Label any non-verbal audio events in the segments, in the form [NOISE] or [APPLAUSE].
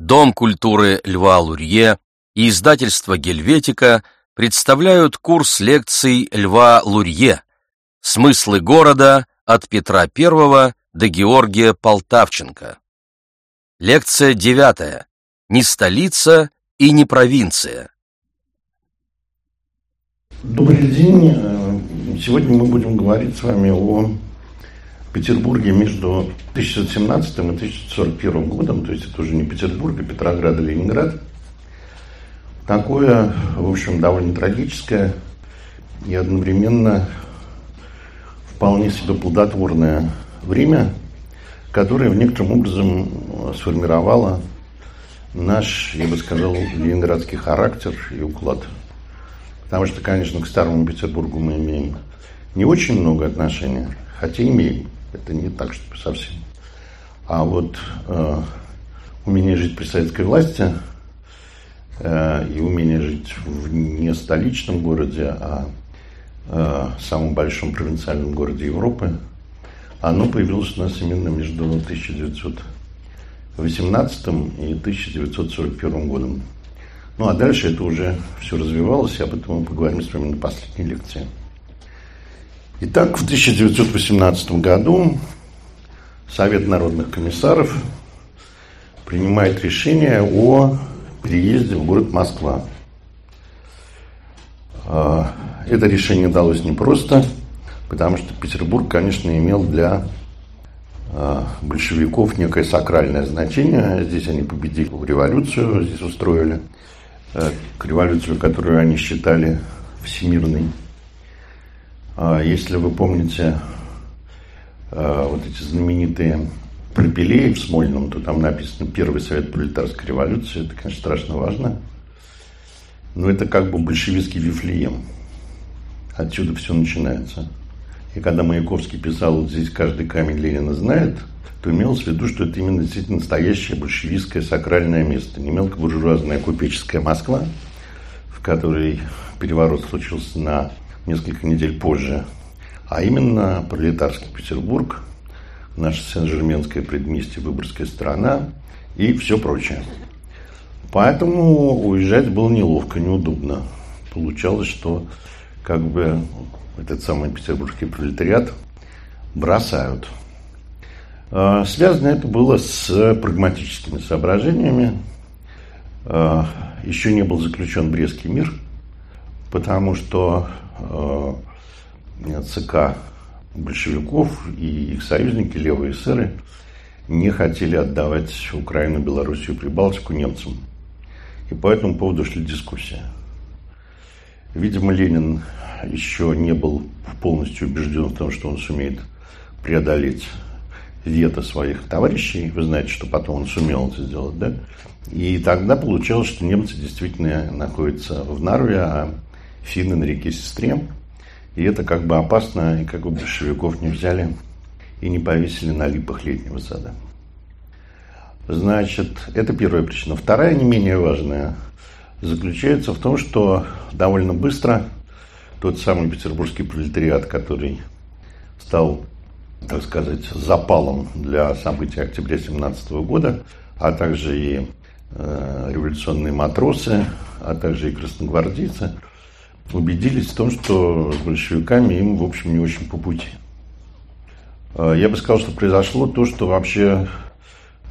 Дом культуры Льва Лурье и издательство Гельветика представляют курс лекций Льва Лурье «Смыслы города от Петра I до Георгия Полтавченко». Лекция девятая. Не столица и не провинция. Добрый день. Сегодня мы будем говорить с вами о Петербурге между 1917 и 1941 годом, то есть это уже не Петербург, а Петроград и Ленинград. Такое, в общем, довольно трагическое и одновременно вполне себе плодотворное время, которое в некотором образом сформировало наш, я бы сказал, ленинградский характер и уклад. Потому что, конечно, к Старому Петербургу мы имеем не очень много отношения, хотя имеем. Это не так, что совсем. А вот э, умение жить при советской власти э, и умение жить в не столичном городе, а э, самом большом провинциальном городе Европы, оно появилось у нас именно между 1918 и 1941 годом. Ну а дальше это уже все развивалось, и об этом мы поговорим с вами на последней лекции. Итак, в 1918 году Совет народных комиссаров принимает решение о переезде в город Москва. А, это решение далось непросто, потому что Петербург, конечно, имел для а, большевиков некое сакральное значение. Здесь они победили революцию, здесь устроили э, революцию, которую они считали всемирной. А, если вы помните а, вот эти знаменитые пропилеи в Смольном, то там написано «Первый совет пролетарской революции». Это, конечно, страшно важно. Но это как бы большевистский вифлеем. Отсюда все начинается. И когда Маяковский писал вот «Здесь каждый камень Ленина знает», то имелось в виду, что это именно действительно настоящее большевистское сакральное место. Не мелкобуржуазная купеческая Москва, в которой переворот случился на несколько недель позже, а именно пролетарский Петербург, наша Сен-Жерменская предместье, Выборгская страна и все прочее. Поэтому уезжать было неловко, неудобно. Получалось, что как бы этот самый петербургский пролетариат бросают. А, связано это было с прагматическими соображениями. А, еще не был заключен Брестский мир, потому что ЦК большевиков и их союзники, левые эсеры, не хотели отдавать Украину, Белоруссию, Прибалтику немцам. И по этому поводу шли дискуссии. Видимо, Ленин еще не был полностью убежден в том, что он сумеет преодолеть вето своих товарищей. Вы знаете, что потом он сумел это сделать, да? И тогда получалось, что немцы действительно находятся в Нарве, а финны на реке Сестре. И это как бы опасно, и как бы большевиков не взяли и не повесили на липах летнего сада. Значит, это первая причина. Вторая, не менее важная, заключается в том, что довольно быстро тот самый петербургский пролетариат, который стал, так сказать, запалом для событий октября 17 года, а также и э, революционные матросы, а также и красногвардейцы – убедились в том, что с большевиками им, в общем, не очень по пути. А, я бы сказал, что произошло то, что вообще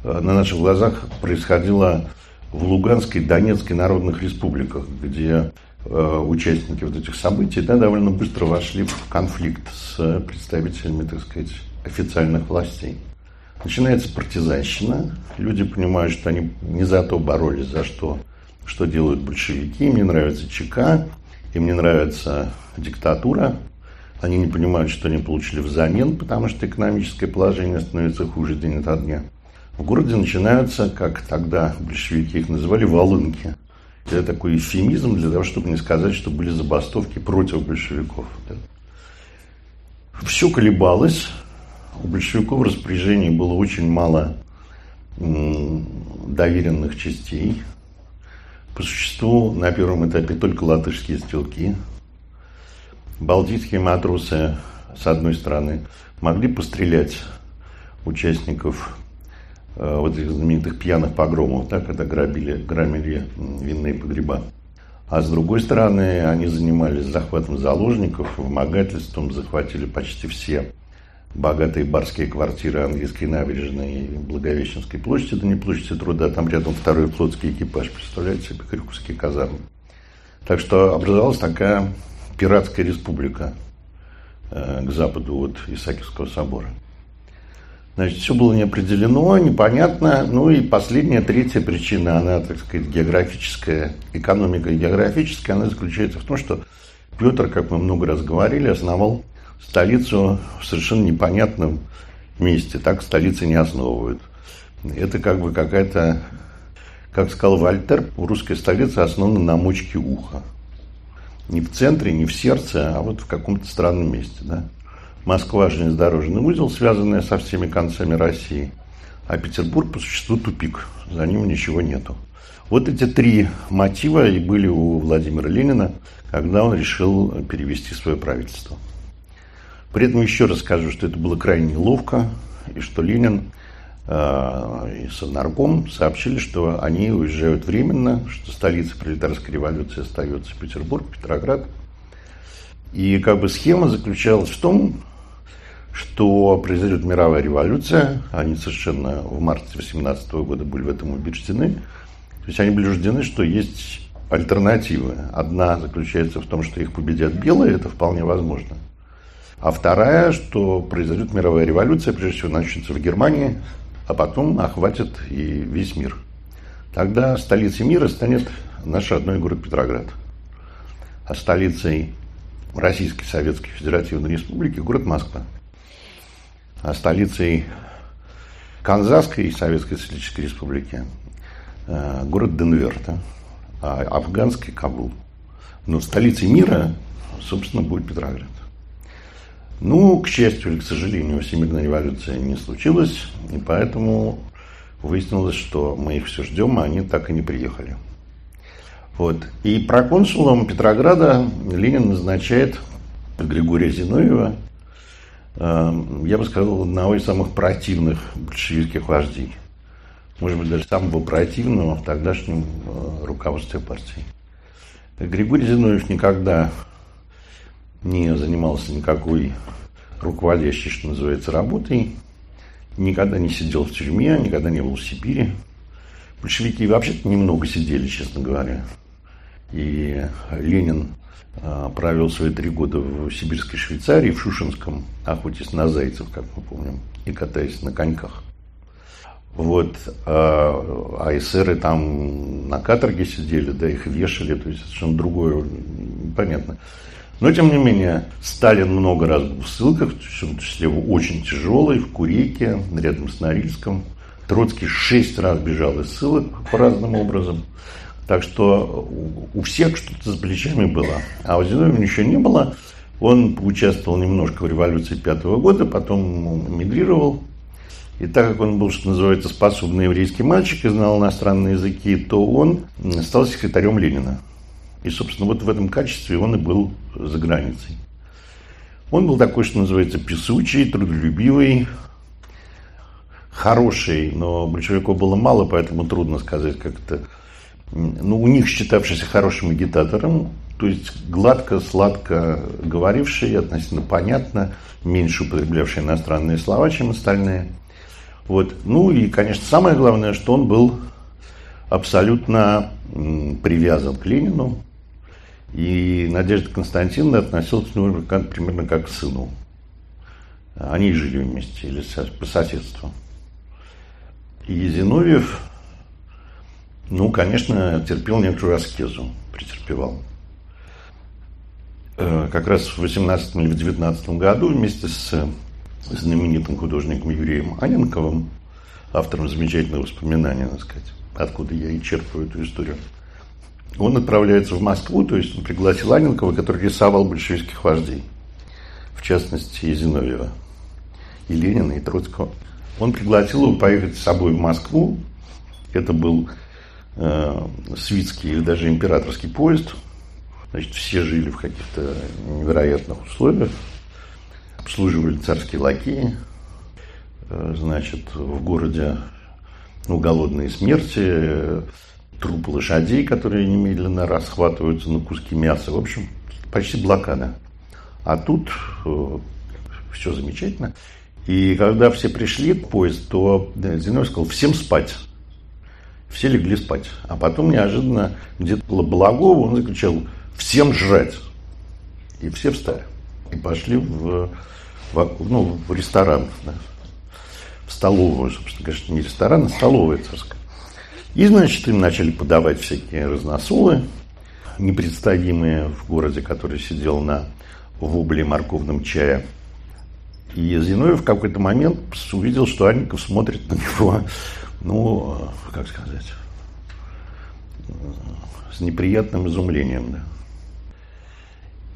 а, на наших глазах происходило в Луганской Донецкой народных республиках, где а, участники вот этих событий да, довольно быстро вошли в конфликт с представителями, так сказать, официальных властей. Начинается партизанщина. Люди понимают, что они не за то боролись, за что, что делают большевики. Им не нравится ЧК, им не нравится диктатура, они не понимают, что они получили взамен, потому что экономическое положение становится хуже день ото дня. В городе начинаются, как тогда большевики их называли, волынки. Это такой эфемизм для того, чтобы не сказать, что были забастовки против большевиков. Все колебалось. У большевиков в распоряжении было очень мало доверенных частей. По существу, на первом этапе только латышские стрелки. Балтийские матросы, с одной стороны, могли пострелять участников э, вот этих знаменитых пьяных погромов, да, когда грабили, грабили винные погреба. А с другой стороны, они занимались захватом заложников, вымогательством, захватили почти все богатые барские квартиры английской набережной и Благовещенской площади, да не площади труда, там рядом второй флотский экипаж, представляете себе, Крюковские казармы. Так что образовалась такая пиратская республика э, к западу от Исаакиевского собора. Значит, все было не определено, непонятно. Ну и последняя, третья причина, она, так сказать, географическая, экономика географическая, она заключается в том, что Петр, как мы много раз говорили, основал столицу в совершенно непонятном месте. Так столицы не основывают. Это как бы какая-то, как сказал Вальтер, русская столица основана на мочке уха. Не в центре, не в сердце, а вот в каком-то странном месте. Да? Москва – железнодорожный узел, связанный со всеми концами России. А Петербург, по существу, тупик. За ним ничего нету. Вот эти три мотива и были у Владимира Ленина, когда он решил перевести свое правительство. При этом еще раз скажу, что это было крайне неловко, и что Ленин э, и Совнарком сообщили, что они уезжают временно, что столица пролетарской революции остается Петербург, Петроград. И как бы схема заключалась в том, что произойдет мировая революция. Они совершенно в марте 18 года были в этом убеждены. То есть они были убеждены, что есть альтернативы. Одна заключается в том, что их победят белые, это вполне возможно. А вторая, что произойдет мировая революция, прежде всего начнется в Германии, а потом охватит и весь мир. Тогда столицей мира станет наш родной город Петроград. А столицей Российской Советской Федеративной Республики город Москва. А столицей Канзасской Советской Социалистической Республики э, город Денвер, да? а афганский Кабул. Но столицей мира, собственно, будет Петроград. Ну, к счастью или к сожалению, Всемирная революция не случилась, и поэтому выяснилось, что мы их все ждем, а они так и не приехали. Вот. И проконсулом Петрограда Ленин назначает Григория Зиновьева, э, я бы сказал, одного из самых противных большевистских вождей. Может быть, даже самого противного в тогдашнем э, руководстве партии. Григорий Зиновьев никогда не занимался никакой руководящей, что называется, работой, никогда не сидел в тюрьме, никогда не был в Сибири. Большевики вообще-то немного сидели, честно говоря. И Ленин а, провел свои три года в сибирской Швейцарии, в Шушинском, охотясь на зайцев, как мы помним, и катаясь на коньках. Вот, а, а эсеры там на каторге сидели, да, их вешали, то есть совершенно другое, понятно. Но, тем не менее, Сталин много раз был в ссылках, в том числе в очень тяжелой, в Курейке, рядом с Норильском. Троцкий шесть раз бежал из ссылок по разным образом. Так что у всех что-то с плечами было. А у Зиновьева еще не было. Он участвовал немножко в революции пятого года, потом эмигрировал. И так как он был, что называется, способный еврейский мальчик и знал иностранные языки, то он стал секретарем Ленина. И, собственно, вот в этом качестве он и был за границей. Он был такой, что называется, песучий, трудолюбивый, хороший, но большевиков было мало, поэтому трудно сказать как-то. Ну, у них считавшийся хорошим агитатором, то есть гладко, сладко говоривший, относительно понятно, меньше употреблявший иностранные слова, чем остальные. Вот. Ну и, конечно, самое главное, что он был абсолютно привязан к Ленину, и Надежда Константиновна относилась к нему как, примерно как к сыну. Они жили вместе или по соседству. И Зиновьев, ну, конечно, терпел некоторую аскезу, претерпевал. Э, как раз в 18 или в 19 году вместе с знаменитым художником Юрием Аненковым, автором замечательного воспоминания, так сказать, откуда я и черпаю эту историю, он отправляется в Москву, то есть он пригласил Аненкова, который рисовал большевистских вождей, в частности, Зиновьева, и Ленина, и Троцкого. Он пригласил его поехать с собой в Москву. Это был э, свитский или даже императорский поезд. Значит, все жили в каких-то невероятных условиях. Обслуживали царские лакеи. Э, значит, в городе ну, голодные смерти, трупы лошадей, которые немедленно расхватываются на куски мяса. В общем, почти блокада. А тут э, все замечательно. И когда все пришли в поезд, то Зиновий сказал, всем спать. Все легли спать. А потом неожиданно где-то было Балагова, он закричал, всем жрать. И все встали. И пошли в, в, ну, в ресторан. Да, в столовую, собственно, конечно, не ресторан, а столовая царская. И, значит, им начали подавать всякие разносолы, непредставимые в городе, который сидел на вобле морковном чае. И Зиновьев в какой-то момент увидел, что Анников смотрит на него, ну, как сказать, с неприятным изумлением. Да.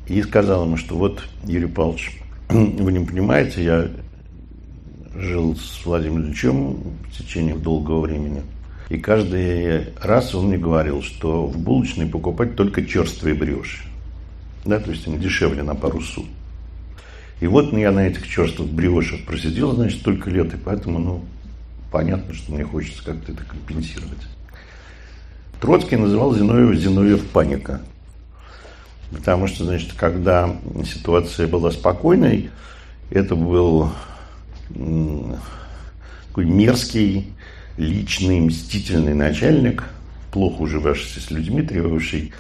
И сказал ему, что вот, Юрий Павлович, [CLEARS THROAT] вы не понимаете, я жил с Владимиром Ильичем в течение долгого времени. И каждый раз он мне говорил, что в булочной покупать только черствые брioche. Да, то есть они дешевле на пару су. И вот я на этих черствых бриошах просидел, значит, столько лет, и поэтому, ну, понятно, что мне хочется как-то это компенсировать. Троцкий называл Зиновьева Зиновьев паника. Потому что, значит, когда ситуация была спокойной, это был такой мерзкий, личный, мстительный начальник, плохо уживавшийся с людьми, требовавший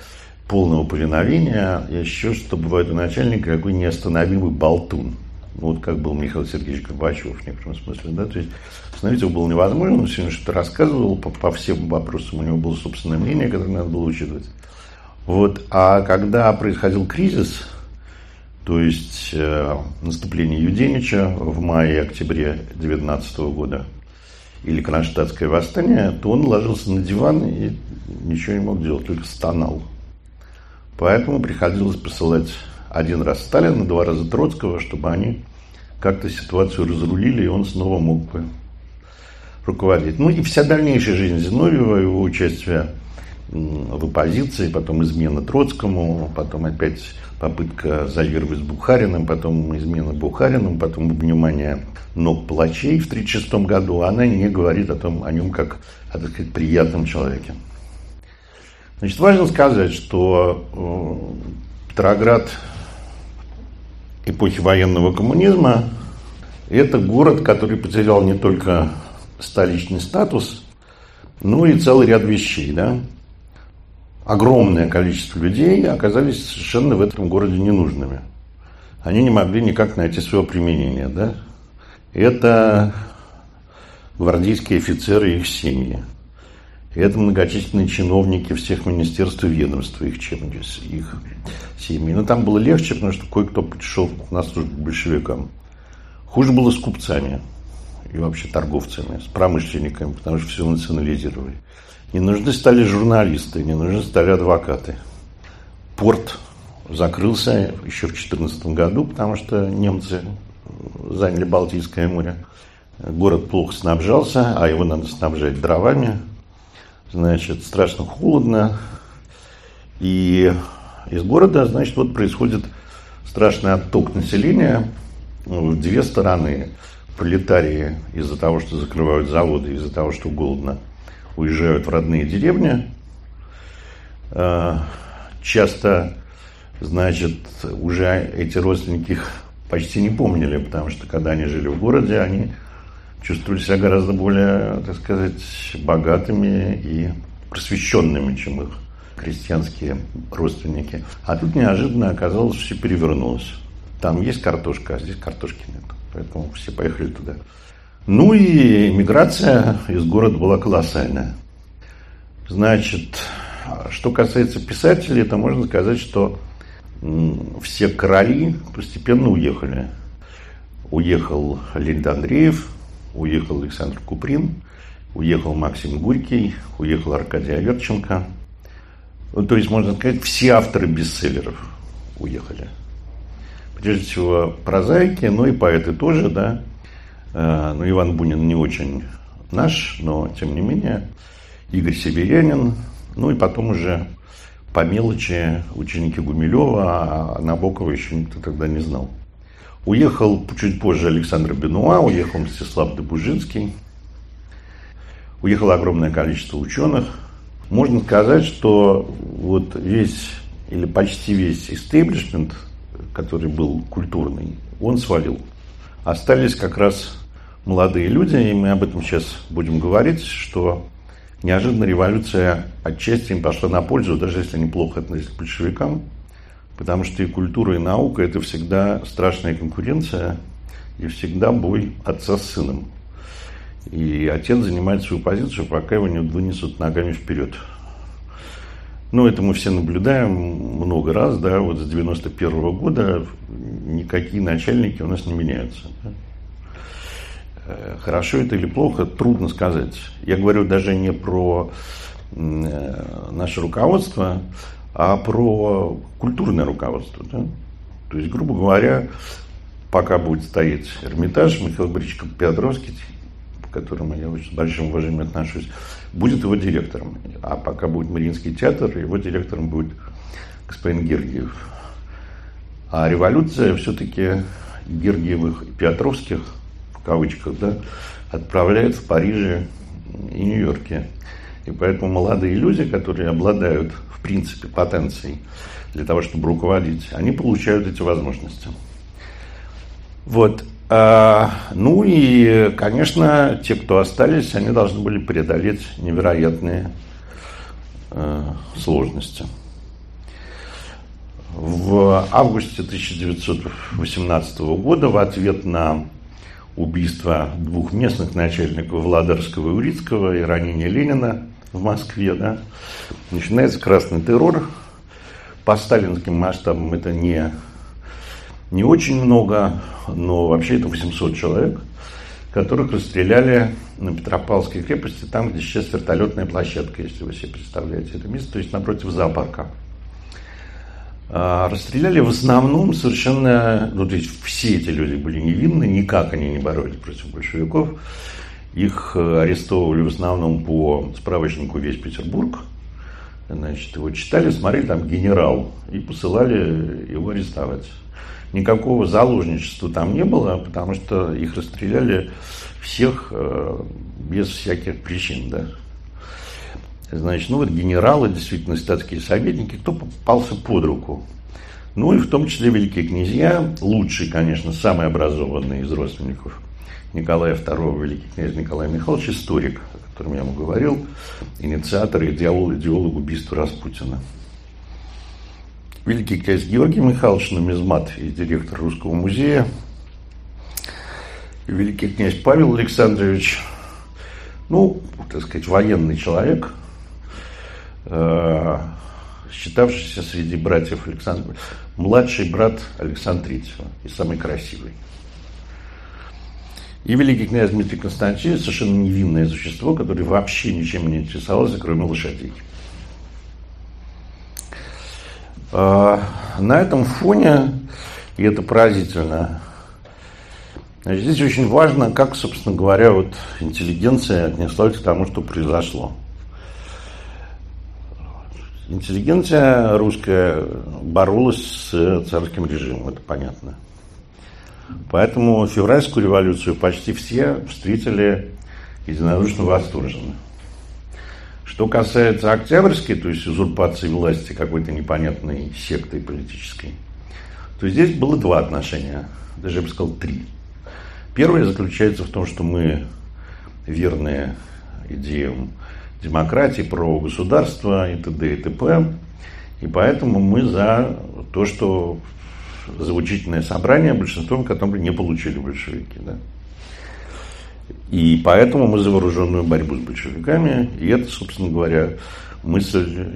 полного повиновения. Я ощущаю, что бывает у начальника какой неостановимый болтун. Ну, вот как был Михаил Сергеевич Горбачев в некотором смысле. Да? То есть остановить его было невозможно, он сегодня что-то рассказывал по, по всем вопросам, у него было собственное мнение, которое надо было учитывать. Вот. А когда происходил кризис, то есть э, наступление Юденича в мае-октябре 19 года, или кронштадтское восстание, то он ложился на диван и ничего не мог делать, только стонал. Поэтому приходилось посылать один раз Сталина, два раза Троцкого, чтобы они как-то ситуацию разрулили, и он снова мог бы руководить. Ну и вся дальнейшая жизнь Зиновьева, его участие в оппозиции, потом измена Троцкому, потом опять попытка заигрывать с Бухариным, потом измена Бухарину, потом обнимание ног палачей в 1936 году, она не говорит о, том, о нем как о так сказать, приятном человеке. Значит, важно сказать, что э, Петроград эпохи военного коммунизма – это город, который потерял не только столичный статус, но и целый ряд вещей. Да? Огромное количество людей оказались совершенно в этом городе ненужными. Они не могли никак найти своего применения. Да? Это гвардейские офицеры и их семьи. Это многочисленные чиновники всех министерств и ведомств, их, чем, их семьи. Но там было легче, потому что кое-кто пришел на службу большевикам. Хуже было с купцами и вообще торговцами, с промышленниками, потому что все национализировали. Не нужны стали журналисты, не нужны стали адвокаты. Порт закрылся еще в 2014 году, потому что немцы заняли Балтийское море. Город плохо снабжался, а его надо снабжать дровами. Значит, страшно холодно. И из города, значит, вот происходит страшный отток населения в две стороны. Пролетарии из-за того, что закрывают заводы, из-за того, что голодно – уезжают в родные деревни. А, часто, значит, уже эти родственники их почти не помнили, потому что когда они жили в городе, они чувствовали себя гораздо более, так сказать, богатыми и просвещенными, чем их крестьянские родственники. А тут неожиданно оказалось, что все перевернулось. Там есть картошка, а здесь картошки нет. Поэтому все поехали туда. Ну и миграция из города была колоссальная. Значит, что касается писателей, то можно сказать, что все короли постепенно уехали. Уехал Леонид Андреев, уехал Александр Куприн, уехал Максим Горький, уехал Аркадий Аверченко. Ну, то есть, можно сказать, все авторы бестселлеров уехали. Прежде всего, прозаики, но и поэты тоже, да. Э, ну, Иван Бунин не очень наш, но тем не менее. Игорь Северянин, ну и потом уже по мелочи ученики Гумилева, а Набокова еще никто тогда не знал. Уехал чуть позже Александр Бенуа, уехал Мстислав Добужинский. уехало огромное количество ученых. Можно сказать, что вот весь или почти весь истеблишмент, который был культурный, он свалил. Остались как раз молодые люди, и мы об этом сейчас будем говорить, что неожиданно революция отчасти им пошла на пользу, даже если они плохо относились к большевикам, потому что и культура, и наука – это всегда страшная конкуренция, и всегда бой отца с сыном. И отец занимает свою позицию, пока его не вынесут ногами вперед. Ну, это мы все наблюдаем много раз, да, вот с 91 -го года никакие начальники у нас не меняются. Да? Э, хорошо это или плохо, трудно сказать. Я говорю даже не про э, наше руководство, а про культурное руководство. Да? То есть, грубо говоря, пока будет стоять Эрмитаж, Михаил Борисович Петровский, к которому я очень с большим уважением отношусь, будет его директором. А пока будет Мариинский театр, его директором будет господин Гергиев. А революция все-таки Гергиевых и Петровских, кавычках, да, отправляет в Париже и Нью-Йорке. И поэтому молодые люди, которые обладают, в принципе, потенцией для того, чтобы руководить, они получают эти возможности. Вот. А, ну и, конечно, те, кто остались, они должны были преодолеть невероятные а, сложности. В августе 1918 года в ответ на убийство двух местных начальников Владарского и Урицкого и ранение Ленина в Москве, да, начинается красный террор. По сталинским масштабам это не не очень много, но вообще это 800 человек, которых расстреляли на Петропавловской крепости, там, где сейчас вертолетная площадка, если вы себе представляете это место, то есть напротив зоопарка. А, расстреляли в основном совершенно, ну, то есть все эти люди были невинны, никак они не боролись против большевиков. Их э, арестовывали в основном по справочнику «Весь Петербург». Значит, его читали, смотрели, там генерал, и посылали его арестовать никакого заложничества там не было, потому что их расстреляли всех э, без всяких причин, да. Значит, ну вот генералы, действительно, статские советники, кто попался под руку. Ну и в том числе великие князья, лучший, конечно, самый образованный из родственников Николая II, великий князь Николай Михайлович, историк, о котором я ему говорил, инициатор и идеолог, идеолог убийства Распутина. Великий князь Георгий Михайлович Нумизмат и директор Русского музея, великий князь Павел Александрович, ну, так сказать, военный человек, считавшийся среди братьев Александра, младший брат Александра Третьего и самый красивый. И великий князь Дмитрий Константинович совершенно невинное существо, которое вообще ничем не интересовалось, кроме лошадей. А, на этом фоне, и это поразительно, здесь очень важно, как, собственно говоря, вот интеллигенция отнеслась к тому, что произошло. Интеллигенция русская боролась с царским режимом, это понятно. Поэтому февральскую революцию почти все встретили единодушно восторженно. Что касается Октябрьской, то есть узурпации власти какой-то непонятной сектой политической, то здесь было два отношения, даже я бы сказал три. Первое заключается в том, что мы верные идеям демократии, про государство и т.д. и т.п. И поэтому мы за то, что за учительное собрание, большинством которым не получили большевики. Да? И поэтому мы за вооруженную борьбу с большевиками. И это, собственно говоря, мысль,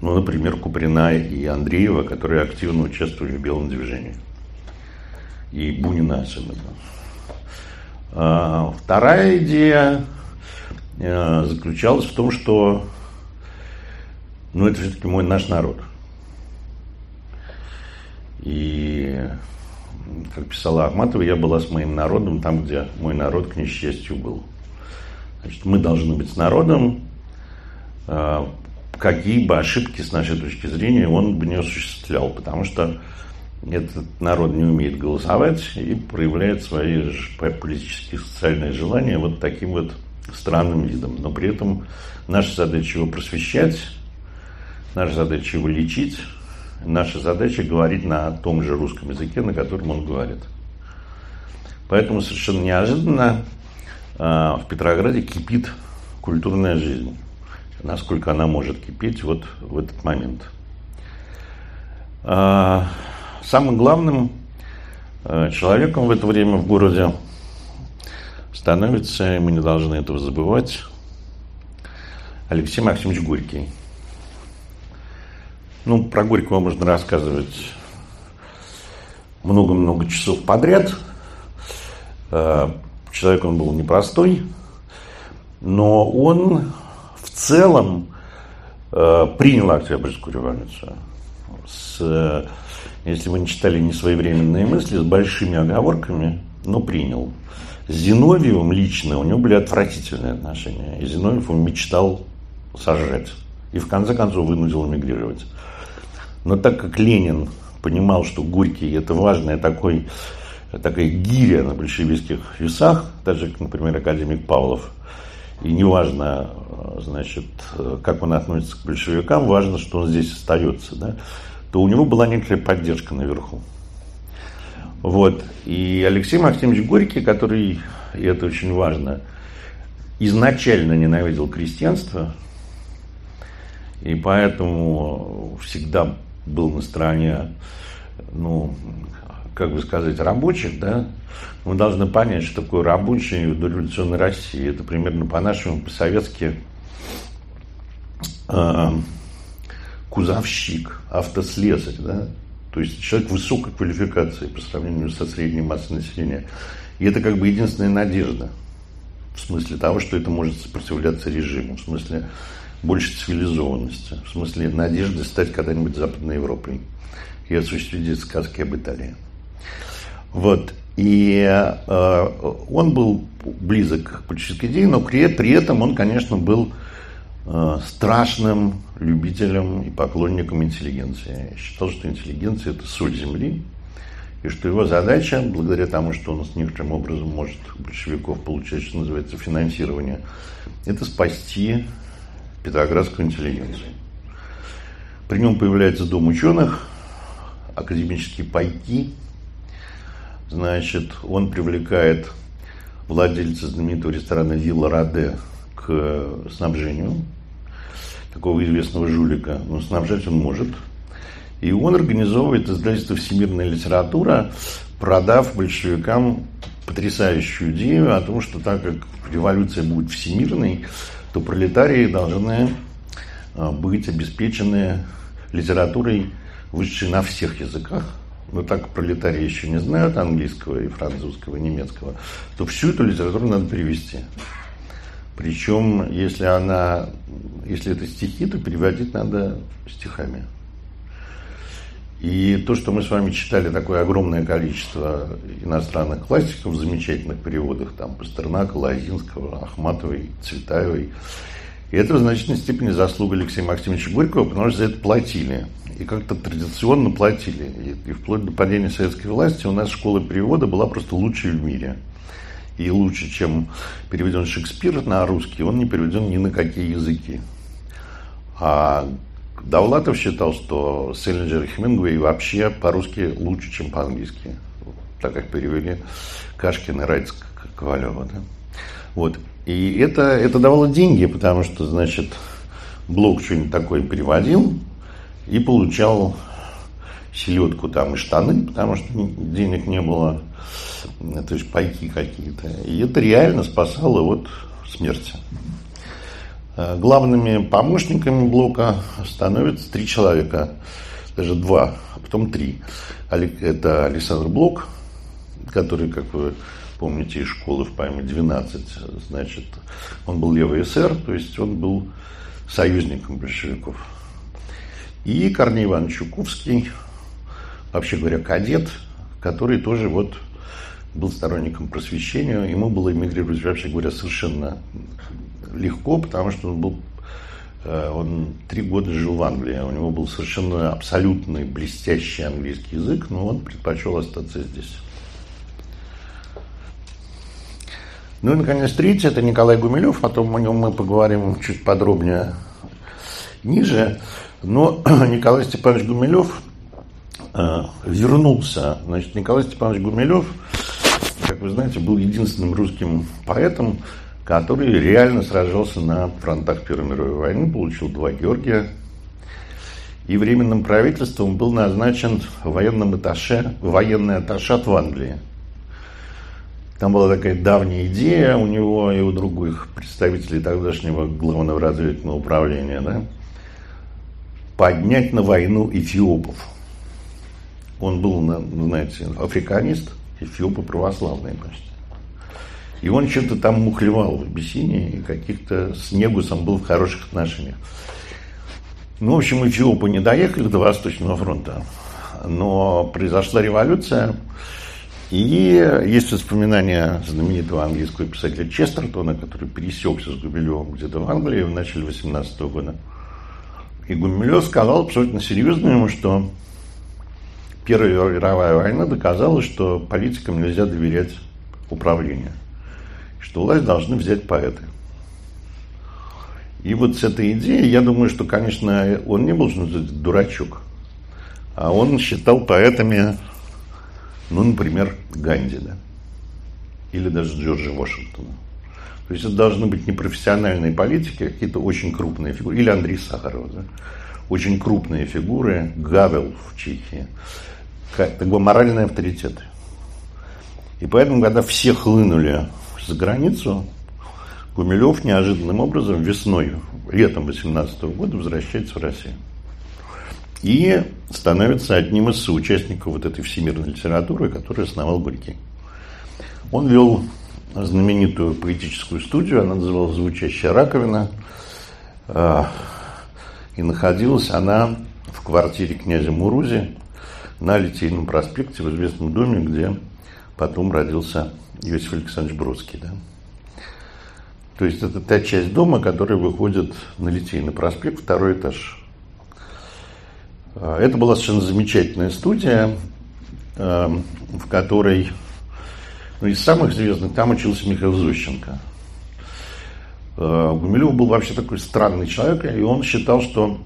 ну, например, Куприна и Андреева, которые активно участвовали в белом движении. И Бунина особенно. А, вторая идея заключалась в том, что ну, это все-таки мой наш народ. И как писала Ахматова, я была с моим народом там, где мой народ, к несчастью, был. Значит, мы должны быть с народом, а, какие бы ошибки с нашей точки зрения он бы не осуществлял, потому что этот народ не умеет голосовать и проявляет свои политические и социальные желания вот таким вот странным видом. Но при этом наша задача его просвещать, наша задача его лечить, наша задача говорить на том же русском языке, на котором он говорит. Поэтому совершенно неожиданно а, в Петрограде кипит культурная жизнь. Насколько она может кипеть вот в этот момент. А, самым главным а, человеком в это время в городе становится, и мы не должны этого забывать, Алексей Максимович Горький. Ну, про Горького можно рассказывать много-много часов подряд. Человек он был непростой, но он в целом э, принял Октябрьскую революцию. С, если вы не читали несвоевременные мысли, с большими оговорками, но принял. С Зиновьевым лично у него были отвратительные отношения. И Зиновьев мечтал сожрать. И в конце концов вынудил эмигрировать. Но так как Ленин понимал, что Горький это важный такой такая гиря на большевистских весах, так же, как, например, академик Павлов. И неважно, значит, как он относится к большевикам, важно, что он здесь остается, да, то у него была некоторая поддержка наверху. Вот. И Алексей Максимович Горький, который, и это очень важно, изначально ненавидел крестьянство, и поэтому всегда был на стороне ну, как бы сказать, рабочих, да, мы должны понять, что такое рабочий в дореволюционной России. Это примерно по-нашему, по-советски э, кузовщик, автослесарь, да, то есть человек высокой квалификации по сравнению со средней массой населения. И это как бы единственная надежда в смысле того, что это может сопротивляться режиму, в смысле больше цивилизованности, в смысле надежды стать когда-нибудь Западной Европой и осуществить сказки об Италии. Вот. И э, он был близок к политической идее, но при, при этом он, конечно, был страшным любителем и поклонником интеллигенции. Считал, что интеллигенция – это соль земли, и что его задача, благодаря тому, что он с некоторым образом может большевиков получать, что называется, финансирование, это спасти петроградскую интеллигенцию. При нем появляется дом ученых, академические пайки – Значит, он привлекает владельца знаменитого ресторана Вилла Раде к снабжению такого известного жулика. Но снабжать он может. И он организовывает издательство «Всемирная литература», продав большевикам потрясающую идею о том, что так как революция будет всемирной, то пролетарии должны а, быть обеспечены литературой, вышедшей на всех языках – но так пролетарии еще не знают английского и французского, и немецкого, то всю эту литературу надо перевести. Причем, если она, если это стихи, то переводить надо стихами. И то, что мы с вами читали такое огромное количество иностранных классиков в замечательных переводах, там Пастернака, Лозинского, Ахматовой, Цветаевой, и это в значительной степени заслуга Алексея Максимовича Горького, потому что за это платили и как-то традиционно платили. И, и вплоть до падения советской власти у нас школа перевода была просто лучшей в мире. И лучше, чем переведен Шекспир на русский, он не переведен ни на какие языки. А Давлатов считал, что Селлинджер и Хемингуэй вообще по-русски лучше, чем по-английски. Так как перевели Кашкин и Райц Ковалева. Да? Вот. И это, это давало деньги, потому что, значит, Блок что-нибудь такое переводил, и получал селедку там и штаны, потому что денег не было, то есть пайки какие-то. И это реально спасало от смерти. Э, главными помощниками блока становятся три человека, даже два, а потом три. Это Александр Блок, который, как вы помните, из школы в памяти 12, значит, он был левый эсер, то есть он был союзником большевиков. И Корней Иванович Чуковский, вообще говоря, кадет, который тоже вот был сторонником просвещения. Ему было эмигрировать, вообще говоря, совершенно легко, потому что он был э, он три года жил в Англии, у него был совершенно абсолютный блестящий английский язык, но он предпочел остаться здесь. Ну и, наконец, третий – это Николай Гумилев, о том о нем мы поговорим чуть подробнее ниже. Но [CLEARS THROAT] Николай Степанович Гумилев э, вернулся. Значит, Николай Степанович Гумилев, вы знаете, был единственным русским поэтом, который реально сражался на фронтах Первой мировой войны, получил два Георгия. И временным правительством был назначен военным атташе, военный атташат в Англии. Там была такая давняя идея у него и у других представителей тогдашнего главного разведывательного управления, да, поднять на войну эфиопов. Он был, знаете, африканист, эфиопы православные почти. И он что-то там мухлевал в Абиссинии, и каких-то с Негусом был в хороших отношениях. Ну, в общем, эфиопы не доехали до Восточного фронта, но произошла революция, и есть воспоминания знаменитого английского писателя Честертона, который пересекся с Гумилевым где-то в Англии в начале 18 года. И Гумилев сказал абсолютно серьезно ему, что Первая мировая война доказала, что политикам нельзя доверять управлению, что власть должны взять поэты. И вот с этой идеей, я думаю, что, конечно, он не был, что дурачок, а он считал поэтами ну, например, Ганди, да? Или даже Джорджа Вашингтона. То есть это должны быть не профессиональные политики, а какие-то очень крупные фигуры. Или Андрей Сахаров, да? Очень крупные фигуры, Гавел в Чехии. Как, бы моральные авторитеты. И поэтому, когда все хлынули за границу, Гумилев неожиданным образом весной, летом 18 года возвращается в Россию и становится одним из соучастников вот этой всемирной литературы, которую основал Горький. Он вел знаменитую поэтическую студию, она называлась «Звучащая раковина», а, и находилась она в квартире князя Мурузи на Литейном проспекте, в известном доме, где потом родился Иосиф Александрович Бродский. Да? То есть это та часть дома, которая выходит на Литейный проспект, второй этаж. А, это была совершенно замечательная студия, а, в которой ну, из самых известных там учился Михаил Зощенко. А, Гумилев был вообще такой странный человек, и он считал, что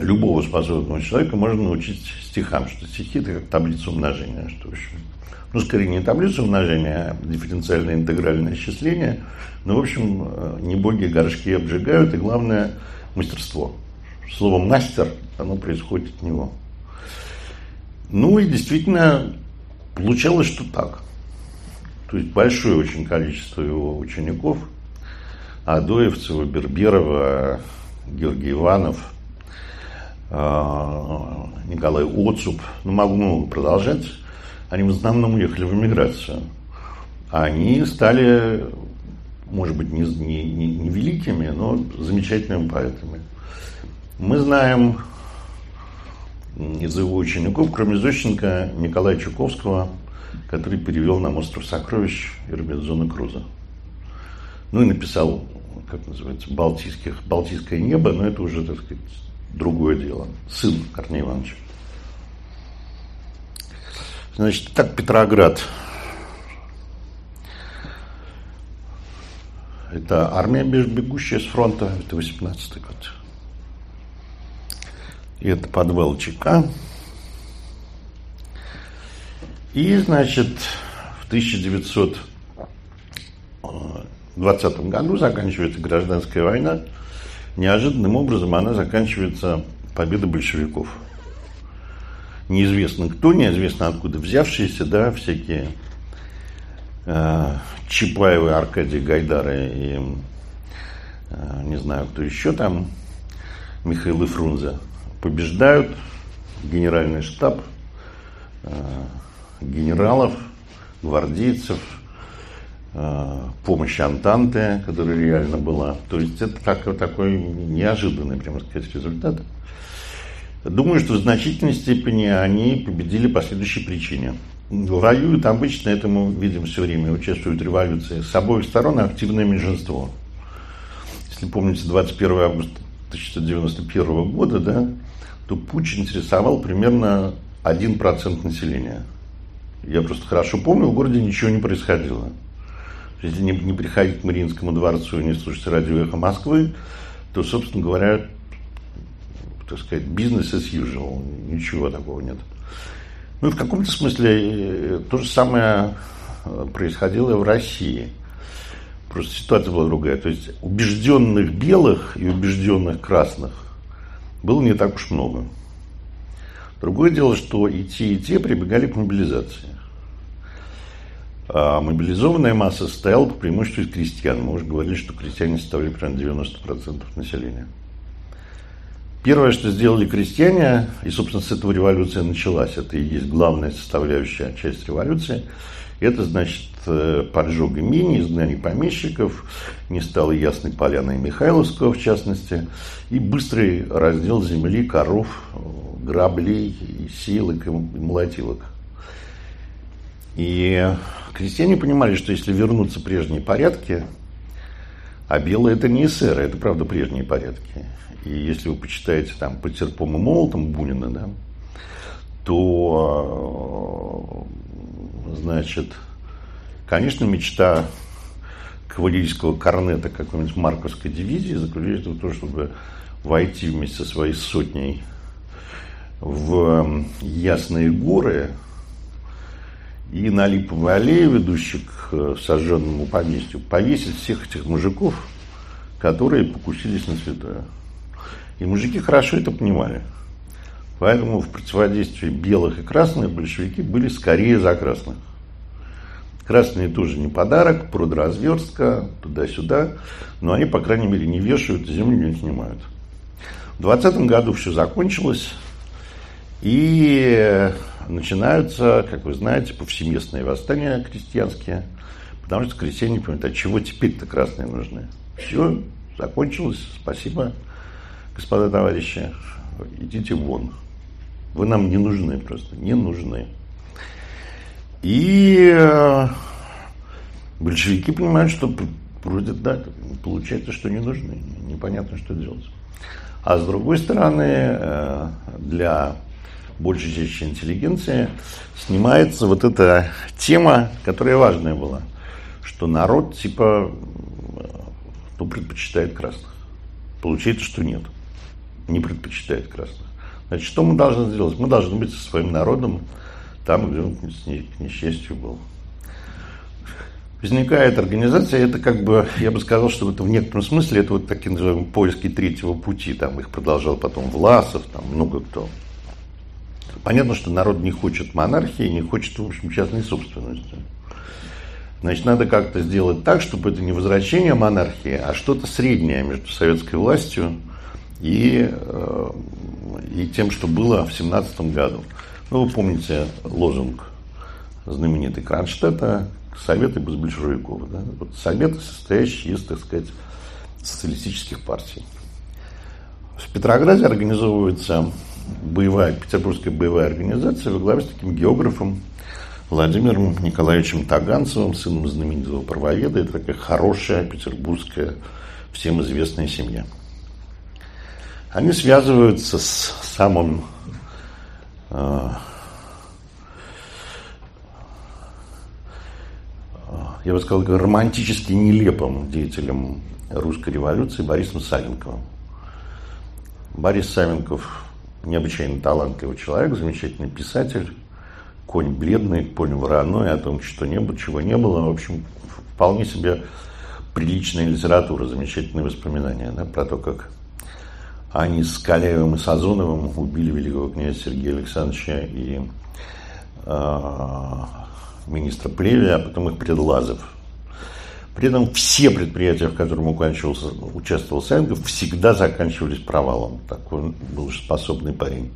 любого способного человека можно научить стихам, что стихи это как таблица умножения, что в ну, скорее не таблица умножения, а дифференциальное интегральное исчисление, но, в общем, не боги горшки обжигают, и главное, мастерство. Слово «мастер» оно происходит от него. Ну и действительно получалось, что так. То есть большое очень количество его учеников, Адоевцева, Берберова, Георгий Иванов, Николай Оцуп, ну могу много продолжать, они в основном уехали в эмиграцию. Они стали, может быть, не, не, не великими, но замечательными поэтами. Мы знаем из его учеников, кроме Зощенко, Николая Чуковского, который перевел нам «Остров сокровищ» и Робинзона Круза. Ну и написал, как называется, Балтийских, «Балтийское небо», но это уже, так сказать, другое дело. Сын Корнея Ивановича. Значит, так Петроград. Это армия бегущая с фронта, это 18-й год. И это подвал ЧК. И, значит, в 1920 году заканчивается гражданская война. Неожиданным образом она заканчивается победой большевиков. Неизвестно кто, неизвестно откуда взявшиеся, да, всякие э, Чапаевы, Аркадий Гайдары и э, не знаю, кто еще там, Михаил и Фрунзе побеждают генеральный штаб э, генералов, гвардейцев, помощь Антанте, которая реально была. То есть это так, такой неожиданный, прямо сказать, результат. Думаю, что в значительной степени они победили по следующей причине. Воюют обычно, это мы видим все время, участвуют революции. С обоих сторон активное меньшинство. Если помните, 21 августа 1991 года, да, то путь интересовал примерно 1% населения. Я просто хорошо помню, в городе ничего не происходило. Если не, не приходить к Мариинскому дворцу и не слушать радио «Эхо Москвы», то, собственно говоря, так сказать, бизнес as usual. Ничего такого нет. Ну, в каком-то смысле э, то же самое э, происходило и в России. Просто ситуация была другая. То есть убежденных белых и убежденных красных было не так уж много. Другое дело, что и те, и те прибегали к мобилизации. А мобилизованная масса состояла по преимуществу из крестьян. Мы уже говорили, что крестьяне составляли примерно 90% населения. Первое, что сделали крестьяне, и, собственно, с этого революция началась, это и есть главная составляющая часть революции, это, значит, э, поджог имени, изгнание помещиков, не стало ясной поляной Михайловского, в частности, и быстрый раздел земли, коров, граблей, силок и молотилок. И крестьяне понимали, что если вернуться прежние порядки, а белые это не эсеры, это правда прежние порядки. И если вы почитаете там по терпом и молотом Бунина, да, то, значит, конечно, мечта кавалерийского корнета какой-нибудь марковской дивизии заключается в том, чтобы войти вместе со своей сотней в Ясные горы и на Липовой аллее, ведущей к э, сожженному поместью, повесить всех этих мужиков, которые покусились на святое. И мужики хорошо это понимали. Поэтому в противодействии белых и красных большевики были скорее за красных. Красные тоже не подарок, продразверстка, туда-сюда, но они, по крайней мере, не вешают, землю не снимают. В 20 году все закончилось, и начинаются, как вы знаете, повсеместные восстания крестьянские, потому что крестьяне понимают, а чего теперь-то красные нужны? Все, закончилось, спасибо, господа товарищи, идите вон. Вы нам не нужны просто, не нужны. И э, большевики понимают, что вроде да, получается, что не нужны, непонятно, что делать. А с другой стороны, э, для большей части интеллигенции снимается вот эта тема, которая важная была, что народ типа ну, предпочитает красных. Получается, что нет, не предпочитает красных. Значит, что мы должны сделать? Мы должны быть со своим народом там, где он, к несчастью, был. Возникает организация, это как бы, я бы сказал, что это в некотором смысле, это вот такие называемые поиски третьего пути, там их продолжал потом Власов, там много кто. Понятно, что народ не хочет монархии, не хочет, в общем, частной собственности. Значит, надо как-то сделать так, чтобы это не возвращение монархии, а что-то среднее между советской властью и, э, и тем, что было в 17 году. Ну, вы помните лозунг знаменитый Кронштадта «Советы без большевиков». Да? Вот советы, состоящие из, так сказать, социалистических партий. В Петрограде организовывается боевая, петербургская боевая организация во главе с таким географом Владимиром Николаевичем Таганцевым, сыном знаменитого правоведа. Это такая хорошая петербургская, всем известная семья. Они связываются с самым э, я бы сказал, романтически нелепым деятелем русской революции Борисом Савенковым. Борис Савенков необычайно талантливый человек, замечательный писатель, конь бледный, конь вороной, о том, что не было, чего не было. В общем, вполне себе приличная литература, замечательные воспоминания да, про то, как они с Каляевым и Сазоновым убили великого князя Сергея Александровича и э, министра Плевия, а потом их предал Лазов. При этом все предприятия, в которых участвовал Савенков, всегда заканчивались провалом. Такой был способный парень.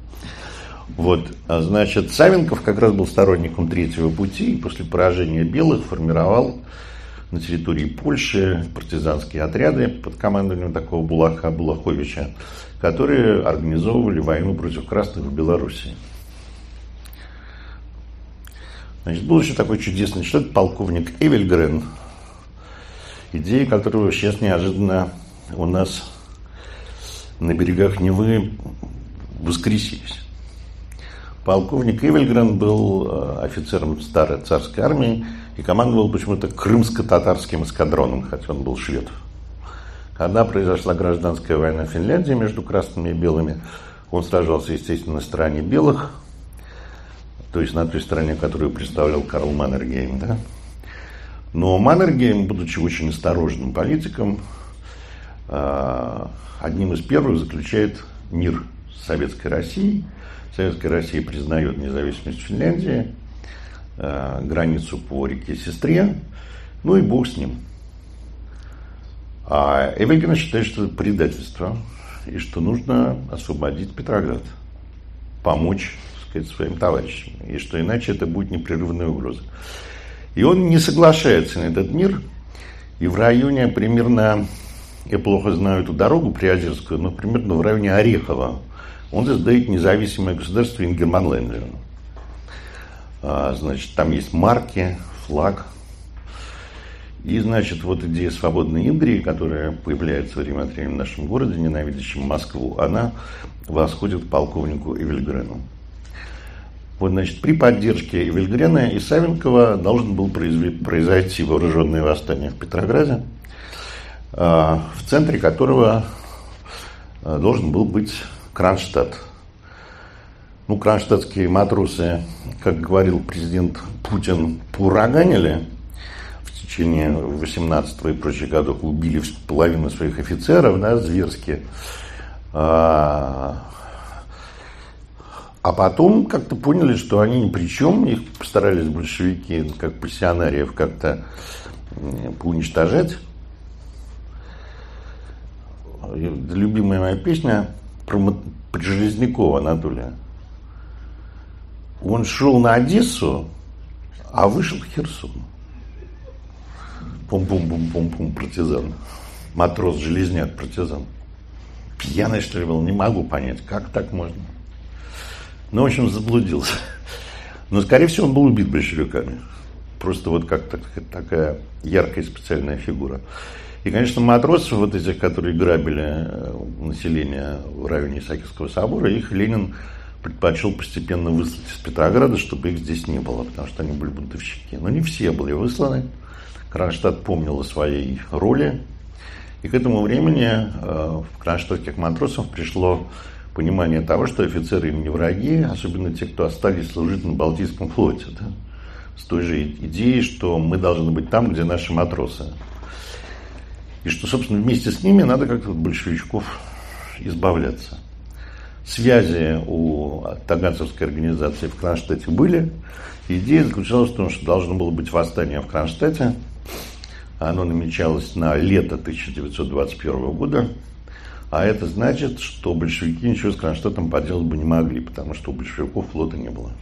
Вот, а значит, Савенков как раз был сторонником третьего пути и после поражения белых формировал на территории Польши партизанские отряды под командованием такого Булаха Булаховича, которые организовывали войну против красных в Белоруссии. Значит, был еще такой чудесный человек, полковник Эвельгрен, идеи, которые сейчас неожиданно у нас на берегах Невы воскресились. Полковник Ивельгрен был э, офицером старой царской армии и командовал почему-то крымско-татарским эскадроном, хотя он был швед. Когда произошла гражданская война в Финляндии между красными и белыми, он сражался, естественно, на стороне белых, то есть на той стороне, которую представлял Карл Маннергейм. Да? Но Маннергейм, будучи очень осторожным политиком, э, одним из первых заключает мир с Советской Россией – Советская Россия признает независимость Финляндии, э, границу по реке Сестре, ну и бог с ним. А Эвельгина считает, что это предательство, и что нужно освободить Петроград, помочь так сказать, своим товарищам, и что иначе это будет непрерывная угроза. И он не соглашается на этот мир, и в районе примерно, я плохо знаю эту дорогу приозерскую, но примерно в районе Орехова, он создает независимое государство Ингерманленде. А, значит, там есть марки, флаг. И, значит, вот идея свободной Ингрии, которая появляется время от времени в нашем городе, ненавидящем Москву, она восходит к полковнику Эвельгрену. Вот, значит, при поддержке Эвельгрена и Савенкова должен был произойти вооруженное восстание в Петрограде, а, в центре которого а, должен был быть Кронштадт. Ну, кронштадтские матросы, как говорил президент Путин, поураганили в течение 18 и прочих годов, убили половину своих офицеров, да, зверски. А, а потом как-то поняли, что они ни при чем, их постарались большевики, как пассионариев, как-то поуничтожать. Любимая моя песня про Железнякова Анатолия. Он шел на Одессу, а вышел в Херсон. Пум-пум-пум-пум-пум, партизан. Матрос, железняк, партизан. Пьяный, что ли, был? Не могу понять, как так можно. Ну, в общем, заблудился. Но, скорее всего, он был убит большевиками. Просто вот как такая яркая специальная фигура. И, конечно, матросов, вот этих, которые грабили э, население в районе Исаакиевского собора, их Ленин предпочел постепенно выслать из Петрограда, чтобы их здесь не было, потому что они были бунтовщики. Но не все были высланы. Кронштадт помнил о своей роли. И к этому времени э, в кронштадтских матросов пришло понимание того, что офицеры им не враги, особенно те, кто остались служить на Балтийском флоте. Да? С той же идеей, что мы должны быть там, где наши матросы. И что, собственно, вместе с ними надо как-то от большевичков избавляться. Связи у Таганцевской организации в Кронштадте были. Идея заключалась в том, что должно было быть восстание в Кронштадте. Оно намечалось на лето 1921 года. А это значит, что большевики ничего с Кронштадтом поделать бы не могли, потому что у большевиков флота не было.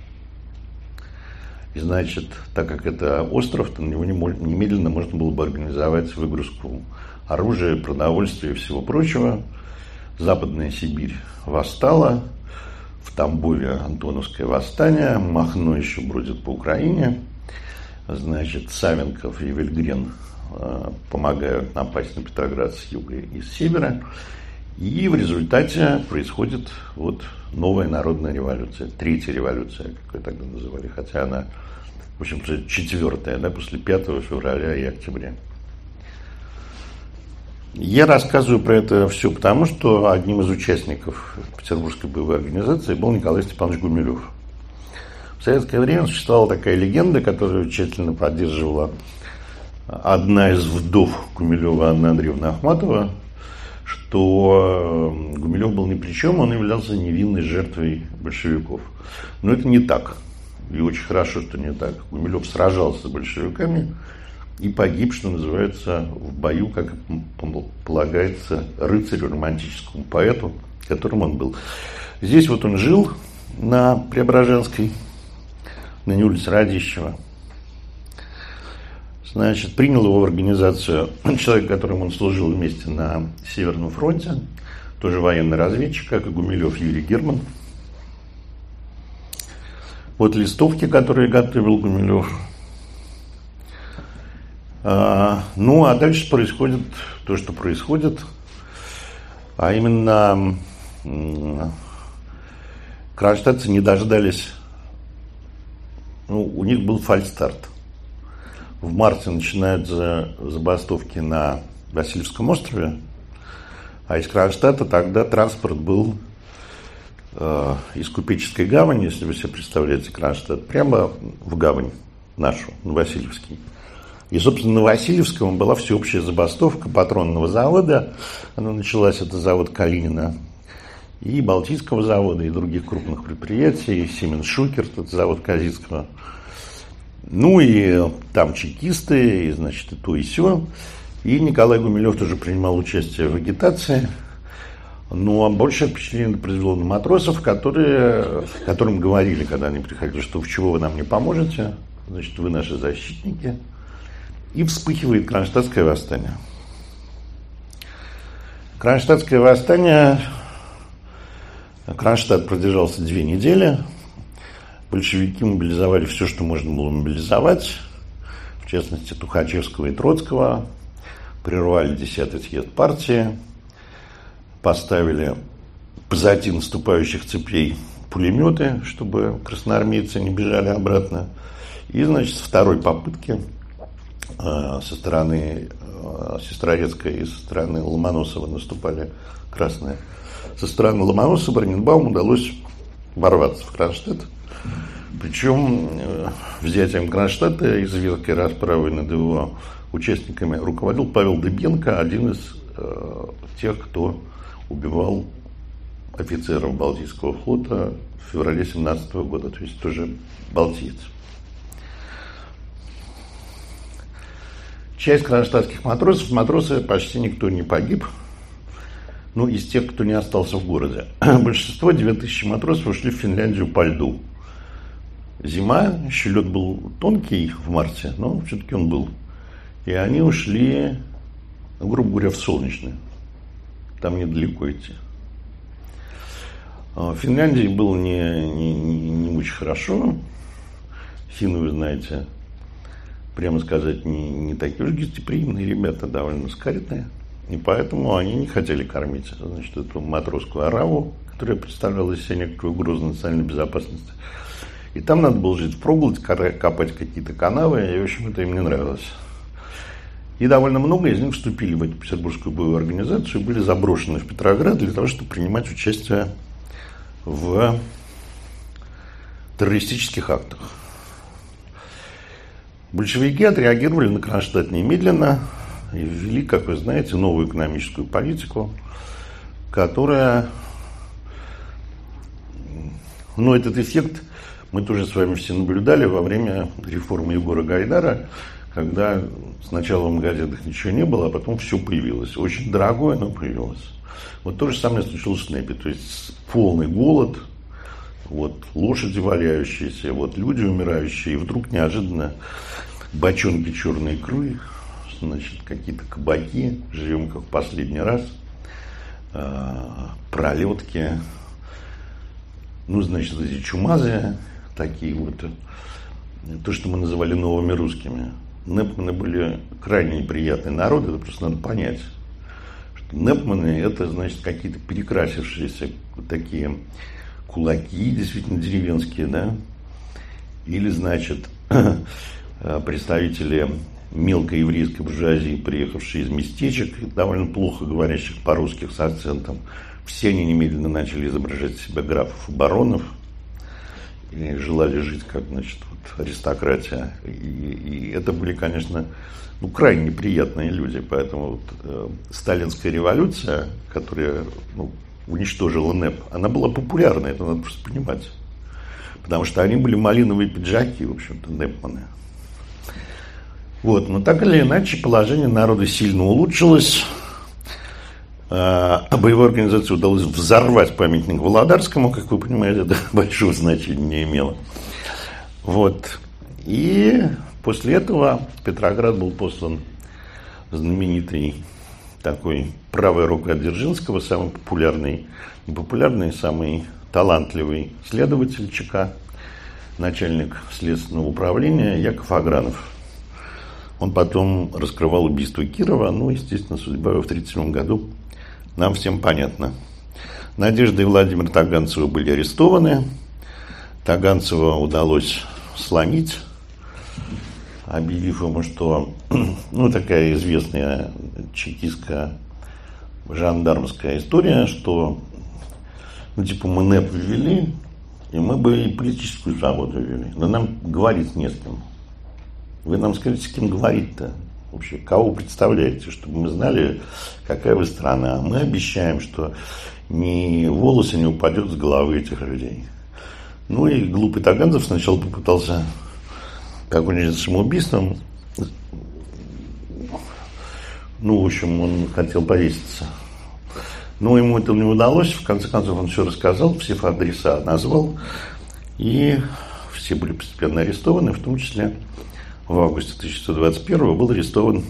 И значит, так как это остров, то на него немедленно можно было бы организовать выгрузку оружия, продовольствия и всего прочего. Западная Сибирь восстала, в Тамбове Антоновское восстание, Махно еще бродит по Украине, значит, Савенков и Вильгрен э, помогают напасть на Петроград с юга и с севера. И в результате происходит вот новая народная революция, третья революция, как ее тогда называли, хотя она, в общем-то, четвертая, да, после 5 февраля и октября. Я рассказываю про это все потому, что одним из участников Петербургской боевой организации был Николай Степанович Гумилев. В советское время существовала такая легенда, которую тщательно поддерживала одна из вдов Гумилева Анна Андреевна Ахматова, что э, Гумилев был ни при чем, он являлся невинной жертвой большевиков. Но это не так. И очень хорошо, что не так. Гумилев сражался с большевиками, и погиб, что называется, в бою, как полагается, рыцарю, романтическому поэту, которым он был. Здесь вот он жил на Преображенской, на улице Радищева. Значит, принял его в организацию [CLEARS THROAT] человек, которым он служил вместе на Северном фронте, тоже военный разведчик, как и Гумилев Юрий Герман. Вот листовки, которые готовил Гумилев, а, ну, а дальше происходит то, что происходит, а именно Кронштадтцы не дождались, ну, у них был фальстарт. В марте начинаются забастовки на Васильевском острове, а из Кронштадта тогда транспорт был э, из купеческой гавани, если вы себе представляете Кронштадт, прямо в гавань нашу, на Васильевский. И, собственно, на Васильевском была всеобщая забастовка патронного завода. Она началась, это завод Калинина, и Балтийского завода, и других крупных предприятий, и Симен Шукер, это завод Казицкого. Ну и там чекисты, и, значит, и то, и все. И Николай Гумилев тоже принимал участие в агитации. Ну, а большее впечатление произвело на матросов, которые, которым говорили, когда они приходили, что в чего вы нам не поможете, значит, вы наши защитники. И вспыхивает Кронштадтское восстание. Кронштадтское восстание Кронштадт продержался две недели. Большевики мобилизовали все, что можно было мобилизовать, в частности Тухачевского и Троцкого, прервали 10-й съезд партии, поставили позади наступающих цепей пулеметы, чтобы красноармейцы не бежали обратно. И, значит, с второй попытки э, со стороны э, Сестрорецкой и со стороны Ломоносова наступали красные со стороны Ломоносова Барнинбауму удалось ворваться в Кронштадт. Причем э, взятием Кронштадта и зверской расправой над его участниками руководил Павел Дыбенко, один из э, тех, кто убивал офицеров Балтийского флота в феврале 17 года, то есть тоже балтиец. Часть кронштадтских матросов, матросы почти никто не погиб, ну, из тех, кто не остался в городе. [CLEARS THROAT] Большинство, 9000 матросов, ушли в Финляндию по льду. Зима, еще лед был тонкий в марте, но все-таки он был. И они ушли, грубо говоря, в солнечный. Там недалеко идти. А в Финляндии было не, не, не, не очень хорошо. Финны, вы знаете, прямо сказать, не, не такие уж гостеприимные ребята, довольно скаридные. И поэтому они не хотели кормить значит, эту матросскую араву, которая представляла из себя некоторую угрозу национальной безопасности. И там надо было жить в впроголодь, копать какие-то канавы, и, в общем, это им не нравилось. И довольно много из них вступили в эту петербургскую боевую организацию и были заброшены в Петроград для того, чтобы принимать участие в террористических актах. Большевики отреагировали на Кронштадт немедленно, и ввели, как вы знаете, новую экономическую политику, которая, ну, этот эффект мы тоже с вами все наблюдали во время реформы Егора Гайдара, когда сначала в газетах ничего не было, а потом все появилось. Очень дорогое, но появилось. Вот то же самое случилось в СНЭПе. То есть полный голод, вот лошади валяющиеся, вот люди умирающие, и вдруг неожиданно бочонки черной икры, значит, какие-то кабаки, живем как в последний раз, а, пролетки, ну, значит, эти чумазы, такие вот, то, что мы называли новыми русскими. Непманы были крайне неприятный народ, это просто надо понять. Что Непманы это, значит, какие-то перекрасившиеся такие кулаки, действительно деревенские, да, или, значит, [CLEARS THROAT] представители мелкой еврейской буржуазии, приехавшие из местечек, довольно плохо говорящих по-русски с акцентом, все они немедленно начали изображать себя графов и баронов, и желали жить как, значит, вот, аристократия. И, и это были, конечно, ну, крайне неприятные люди. Поэтому вот, э, сталинская революция, которая ну, уничтожила НЭП, она была популярна, это надо просто понимать. Потому что они были малиновые пиджаки, в общем-то, НЭПманы. Вот, но так или иначе положение народа сильно улучшилось. А боевой организации удалось взорвать памятник Володарскому, как вы понимаете, это [LAUGHS] большого значения не имело. Вот. И после этого Петроград был послан знаменитый такой правой рукой Дзержинского, самый популярный, не популярный, самый талантливый следователь ЧК, начальник следственного управления Яков Агранов – он потом раскрывал убийство Кирова, ну, естественно, судьба его в 1937 году нам всем понятна. Надежда и Владимир Таганцевы были арестованы. Таганцева удалось сломить, объявив ему, что [CLEARS THROAT] ну, такая известная чекистская жандармская история, что ну, типа мы НЭП ввели, и мы бы и политическую свободу ввели. Но нам говорить не с кем. Вы нам скажите, с кем говорить-то? Вообще, кого представляете, чтобы мы знали, какая вы страна. Мы обещаем, что ни волосы не упадет с головы этих людей. Ну и глупый Таганцев сначала попытался покончить самоубийством. Ну, в общем, он хотел повеситься. Но ему это не удалось. В конце концов, он все рассказал, все адреса назвал. И все были постепенно арестованы, в том числе в августе 1921 был арестован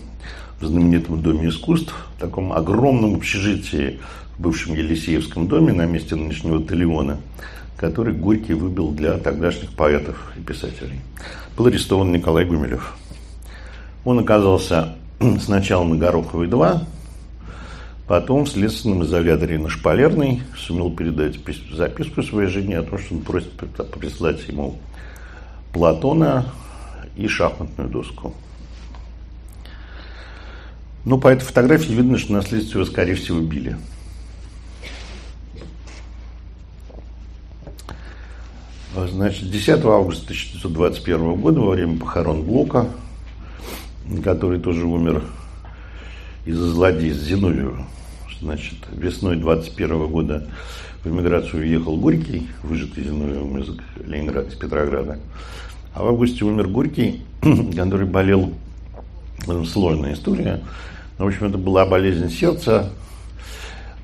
в знаменитом Доме искусств, в таком огромном общежитии в бывшем Елисеевском доме на месте нынешнего Телеона, который Горький выбил для тогдашних поэтов и писателей. Был арестован Николай Гумилев. Он оказался [CLEARS THROAT] сначала на Гороховой 2, потом в следственном изоляторе на Шпалерной сумел передать записку своей жене о том, что он просит прислать ему Платона и шахматную доску. Но по этой фотографии видно, что на следствие его, скорее всего, били. Значит, 10 августа 1921 года, во время похорон Блока, который тоже умер из-за злодейств Зиновьева, значит, весной 21 года в эмиграцию уехал Горький, выжатый Зиновьевым из Ленинграда, из Петрограда. А в августе умер Горький, [CLEARS THROAT] который болел, сложная история. В общем, это была болезнь сердца,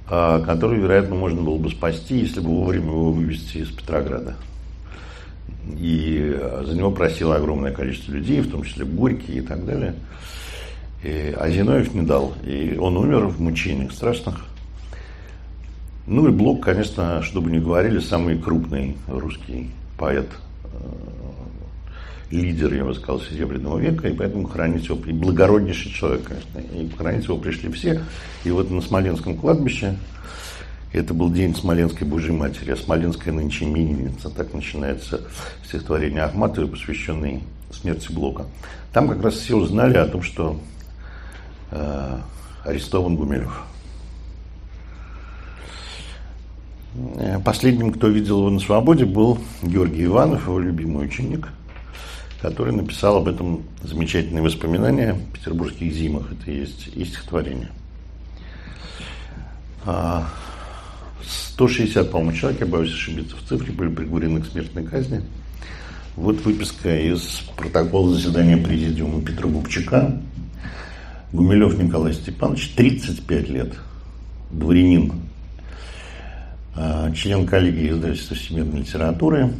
а, которую, вероятно, можно было бы спасти, если бы вовремя его вывести из Петрограда. И за него просило огромное количество людей, в том числе Горький и так далее. И, а Зиновьев не дал. И он умер в мучениях страшных. Ну и Блок, конечно, чтобы не говорили, самый крупный русский поэт, э, лидер, я бы сказал, Серебряного века, и поэтому хранить его, благороднейший человек, конечно, и хранить его пришли все. И вот на Смоленском кладбище это был день Смоленской Божьей Матери, а Смоленская нынче именинница. Так начинается стихотворение Ахматовой, посвященное смерти Блока. Там как раз все узнали о том, что э, арестован Гумилев. Э, последним, кто видел его на свободе, был Георгий Иванов, его любимый ученик, который написал об этом замечательные воспоминания в петербургских зимах. Это есть, есть стихотворение. А, 160, по-моему, человек, я боюсь ошибиться в цифре, были приговорены к смертной казни. Вот выписка из протокола заседания президиума Петра Бубчака. Гумилев Николай Степанович, 35 лет, дворянин, а, член коллегии издательства всемирной литературы,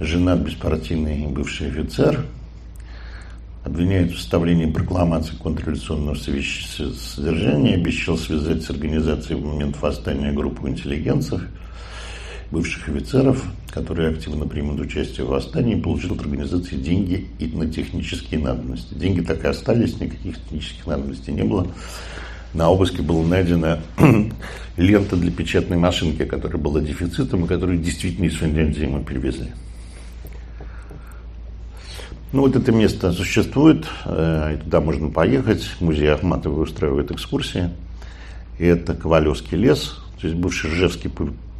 женат беспартийный бывший офицер – обвиняет в составлении прокламации контрреволюционного содержания, обещал связать с организацией в момент восстания группу интеллигенцев, бывших офицеров, которые активно примут участие в восстании, получил от организации деньги и на технические надобности. Деньги так и остались, никаких технических надобностей не было. На обыске была найдена [CLEARS THROAT] лента для печатной машинки, которая была дефицитом и которую действительно из Финляндии мы перевезли. Ну, вот это место существует, э, и туда можно поехать. Музей Ахматовой устраивает экскурсии. И это Ковалевский лес, то есть бывший Ржевский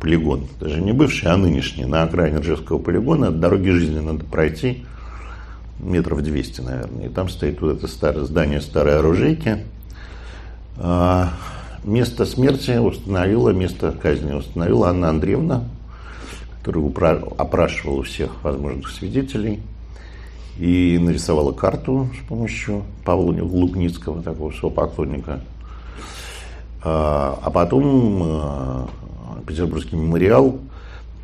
полигон. Даже не бывший, а нынешний. На окраине Ржевского полигона от дороги жизни надо пройти метров 200, наверное. И там стоит вот это старое здание старой оружейки. А, место смерти установила, место казни установила Анна Андреевна, которая опрашивала всех возможных свидетелей – и нарисовала карту с помощью Павла Лубницкого, такого своего поклонника. А, а потом а, Петербургский мемориал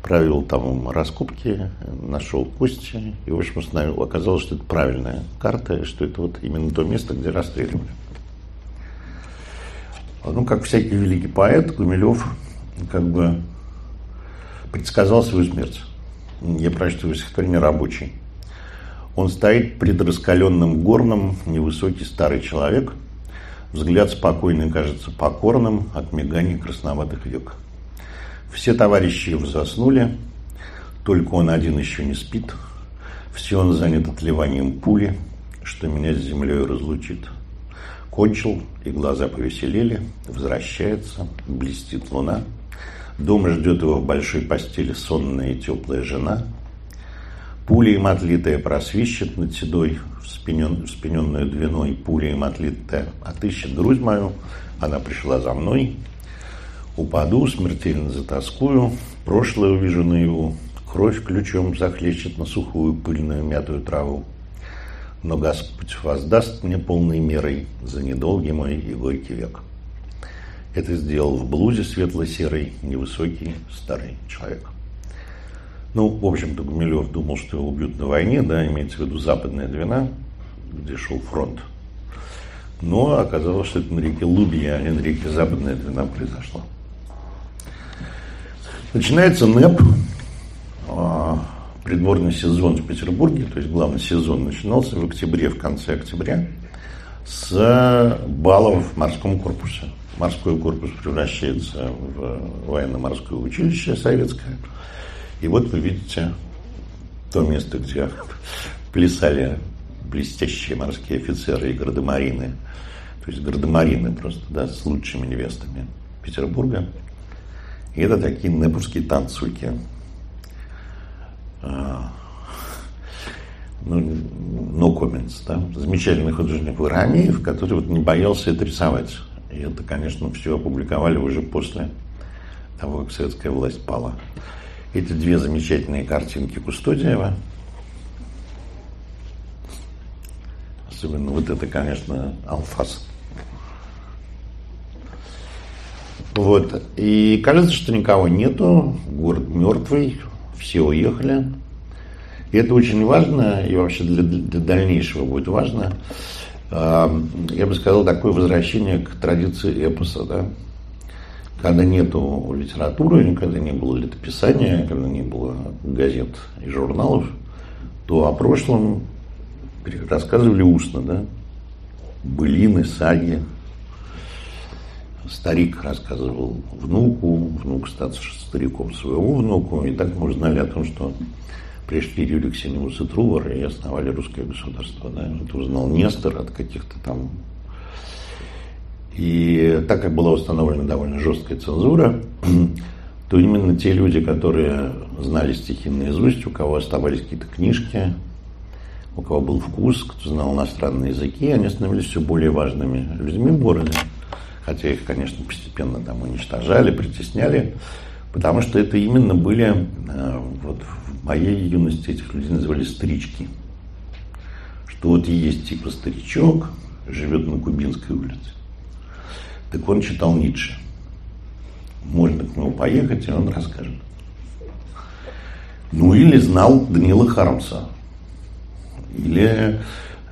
провел там раскопки, нашел кости, и, в общем, установил. Оказалось, что это правильная карта, что это вот именно то место, где расстреливали. Ну, как всякий великий поэт, Гумилев как бы предсказал свою смерть. Я прочту стихотворение «Рабочий». Он стоит пред раскаленным горном, невысокий старый человек. Взгляд спокойный кажется покорным от миганий красноватых век. Все товарищи его заснули, только он один еще не спит. Все он занят отливанием пули, что меня с землей разлучит. Кончил, и глаза повеселели, возвращается, блестит луна. Дома ждет его в большой постели сонная и теплая жена. Пуля им отлитая просвищет над седой, вспенен, вспененную двиной, пуля им отлитая отыщет грудь мою, она пришла за мной. Упаду, смертельно затаскую, прошлое увижу наяву, кровь ключом захлещет на сухую пыльную мятую траву. Но Господь воздаст мне полной мерой за недолгий мой и горький век. Это сделал в блузе светло-серый, невысокий, старый человек. Ну, в общем-то, Гумилев думал, что его убьют на войне, да, имеется в виду Западная Двина, где шел фронт. Но оказалось, что это на реке Лубия, а не на реке Западная Двина произошло. Начинается НЭП, а, придворный сезон в Петербурге, то есть главный сезон начинался в октябре, в конце октября, с баллов в морском корпусе. Морской корпус превращается в военно-морское училище советское. И вот вы видите то место, где плясали блестящие морские офицеры и гардемарины. То есть гардемарины просто, да, с лучшими невестами Петербурга. И это такие непурские танцульки. А, ну, no comments, да, замечательный художник Варамеев, который вот не боялся это рисовать. И это, конечно, все опубликовали уже после того, как советская власть пала. Эти две замечательные картинки Кустодиева. Особенно вот это, конечно, Алфас. Вот. И кажется, что никого нету, город мертвый, все уехали. И это очень важно, и вообще для, для дальнейшего будет важно. Я бы сказал, такое возвращение к традиции эпоса, да? Когда нету литературы, когда не было летописания, когда не было газет и журналов, то о прошлом рассказывали устно, да? Былины, саги. Старик рассказывал внуку, внук ставший стариком своему внуку, и так мы узнали о том, что пришли Юрий Ксениус и Трувор и основали русское государство. Да? Это узнал Нестор от каких-то там... И так как была установлена довольно жесткая цензура, [CLEARS THROAT] то именно те люди, которые знали стихи наизусть, у кого оставались какие-то книжки, у кого был вкус, кто знал иностранные языки, они становились все более важными людьми в городе. Хотя их, конечно, постепенно там уничтожали, притесняли, потому что это именно были э, вот, моей юности этих людей называли старички. Что вот есть типа старичок, живет на Кубинской улице. Так он читал Ницше. Можно к нему поехать, и он расскажет. Ну или знал Данила Хармса. Или,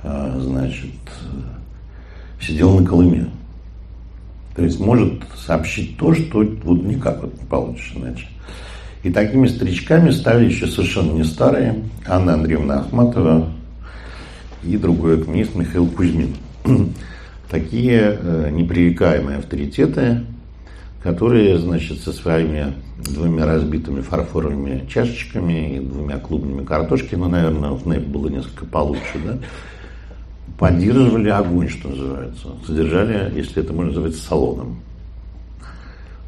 а, значит, сидел на Колыме. То есть может сообщить то, что вот никак вот не получишь иначе. И такими старичками стали еще совершенно не старые Анна Андреевна Ахматова и другой экономист Михаил Кузьмин. Такие э, непререкаемые авторитеты, которые, значит, со своими двумя разбитыми фарфоровыми чашечками и двумя клубнями картошки, ну, наверное, в НЭП было несколько получше, да, поддерживали огонь, что называется, содержали, если это можно назвать, салоном.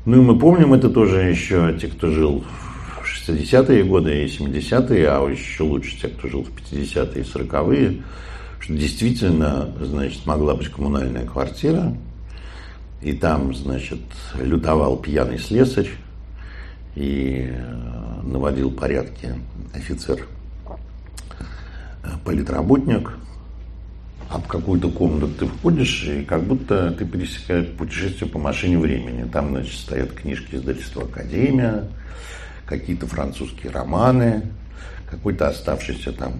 Ну и мы помним это тоже еще те, кто жил в 60-е годы и 70-е, а еще лучше те, кто жил в 50-е и 40-е, что действительно, значит, могла быть коммунальная квартира, и там, значит, лютовал пьяный слесарь и э, наводил порядки офицер э, политработник – а в какую-то комнату ты входишь, и как будто ты пересекаешь путешествие по машине времени. Там, значит, стоят книжки издательства «Академия», какие-то французские романы, какой-то оставшийся там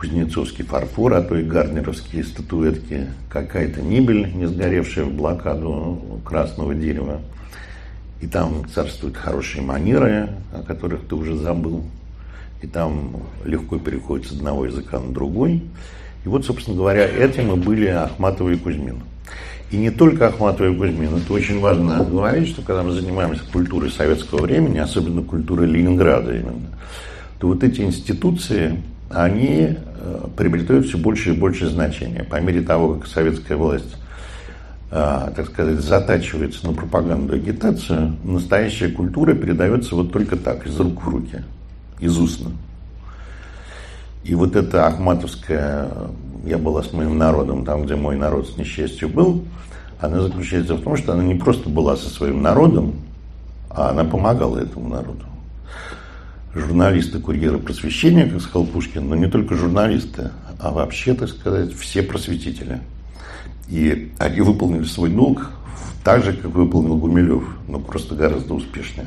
кузнецовский фарфор, а то и гарнеровские статуэтки, какая-то мебель, не сгоревшая в блокаду красного дерева. И там царствуют хорошие манеры, о которых ты уже забыл. И там легко переходит с одного языка на другой. И вот, собственно говоря, этим и были Ахматова и Кузьмин. И не только Ахматова и Кузьмин. Это очень важно говорить, что когда мы занимаемся культурой советского времени, особенно культурой Ленинграда именно, то вот эти институции, они э, приобретают все больше и больше значения. По мере того, как советская власть, э, так сказать, затачивается на пропаганду и агитацию, настоящая культура передается вот только так, из рук в руки, из устно. И вот эта ахматовская «я была с моим народом там, где мой народ с несчастью был», она заключается в том, что она не просто была со своим народом, а она помогала этому народу. Журналисты, курьеры просвещения, как сказал Пушкин, но не только журналисты, а вообще, так сказать, все просветители. И они выполнили свой долг так же, как выполнил Гумилев, но просто гораздо успешнее.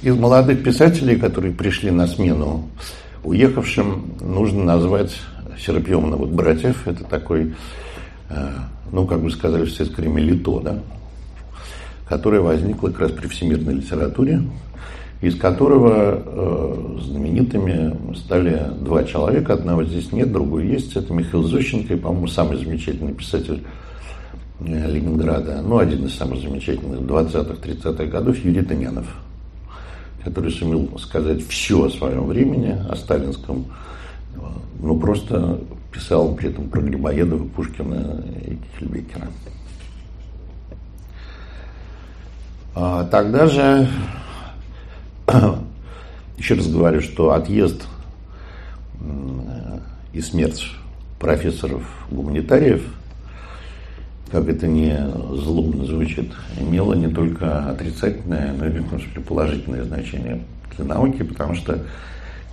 Из молодых писателей, которые пришли на смену уехавшим, нужно назвать Серапионовых вот братьев. Это такой Э, ну, как бы сказали в советское время, лито, да, которое возникло как раз при всемирной литературе, из которого э, знаменитыми стали два человека. Одного здесь нет, другой есть. Это Михаил Зощенко и, по-моему, самый замечательный писатель э, Ленинграда, ну, один из самых замечательных 20-30-х годов, Юрий Тынянов, который сумел сказать все о своем времени, о сталинском, ну, просто писал при этом про Грибоедова, Пушкина и Кихельбекера. А тогда же, [CLEARS THROAT] еще раз говорю, что отъезд и смерть профессоров-гуманитариев, как это не злобно звучит, имело не только отрицательное, но и в смысле положительное значение для науки, потому что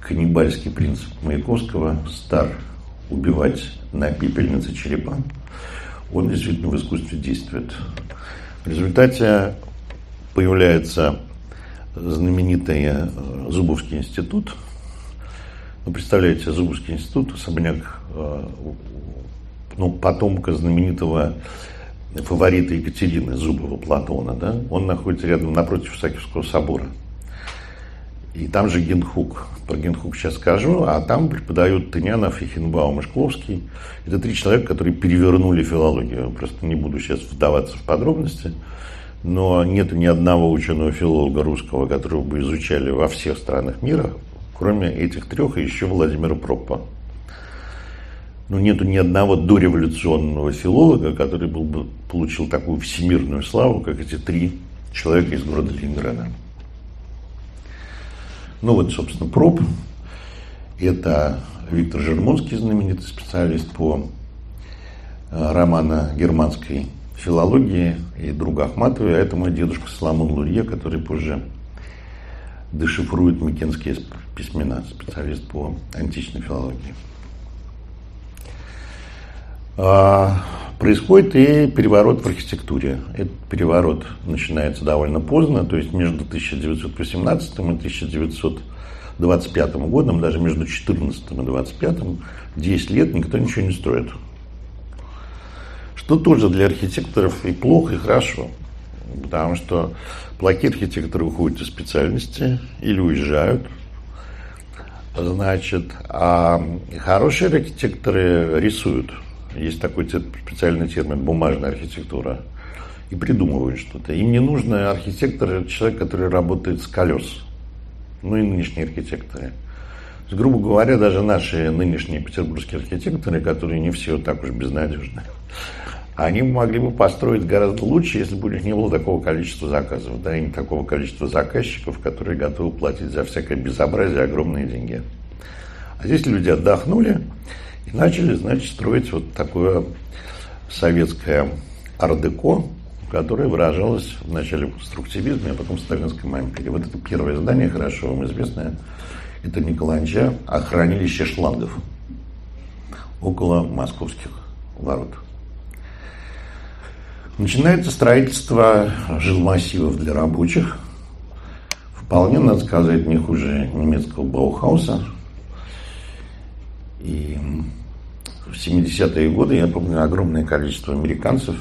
каннибальский принцип Маяковского стар убивать на пепельнице черепа, он действительно в искусстве действует. В результате появляется знаменитый э, Зубовский институт. Вы представляете, Зубовский институт, особняк э, ну, потомка знаменитого фаворита Екатерины Зубова Платона, да? он находится рядом напротив Сакевского собора. И там же Генхук. Про Генхук сейчас скажу. А там преподают Тынянов, Ихенбаум и Шкловский. Это три человека, которые перевернули филологию. Просто не буду сейчас вдаваться в подробности. Но нет ни одного ученого филолога русского, которого бы изучали во всех странах мира, кроме этих трех и еще Владимира Проппа. Но нету ни одного дореволюционного филолога, который был бы, получил такую всемирную славу, как эти три человека из города Ленинграда. Ну вот, собственно, проб. Это Виктор Жермонский, знаменитый специалист по э, романо-германской филологии и друг Ахматовой, а это мой дедушка Соломон Лурье, который позже дешифрует микенские письмена, специалист по античной филологии. А, происходит и переворот в архитектуре. Этот переворот начинается довольно поздно, то есть между 1918 и 1925 годом, даже между 14 и 25, 10 лет никто ничего не строит. Что тоже для архитекторов и плохо, и хорошо. Потому что плохие архитекторы уходят из специальности или уезжают. Значит, а хорошие архитекторы рисуют – есть такой специальный термин «бумажная архитектура», и придумывают что-то. Им не нужно архитектор, человек, который работает с колес. Ну и нынешние архитекторы. грубо говоря, даже наши нынешние петербургские архитекторы, которые не все так уж безнадежны, они могли бы построить гораздо лучше, если бы у них не было такого количества заказов, да, и не такого количества заказчиков, которые готовы платить за всякое безобразие огромные деньги. А здесь люди отдохнули, и начали, значит, строить вот такое советское ардеко, которое выражалось вначале в конструктивизме, а потом в сталинском ампире. Вот это первое здание, хорошо вам известное, это Николанча, а хранилище шлангов около московских ворот. Начинается строительство жилмассивов для рабочих. Вполне, надо сказать, не хуже немецкого Баухауса. И в 70-е годы, я помню, огромное количество американцев,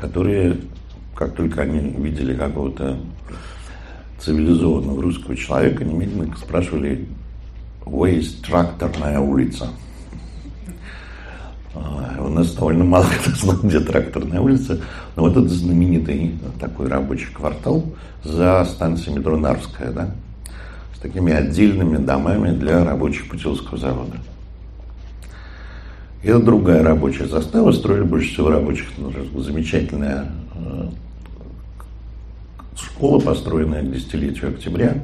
которые, как только они видели какого-то цивилизованного русского человека, немедленно спрашивали, где есть тракторная улица? А, нас довольно мало кто знал, где тракторная улица. Но вот этот знаменитый такой рабочий квартал за станцией метро Нарвская, да, с такими отдельными домами для рабочих путиловского завода. И это другая рабочая застава, строили больше всего рабочих. Ну, замечательная э, школа, построенная к десятилетию октября.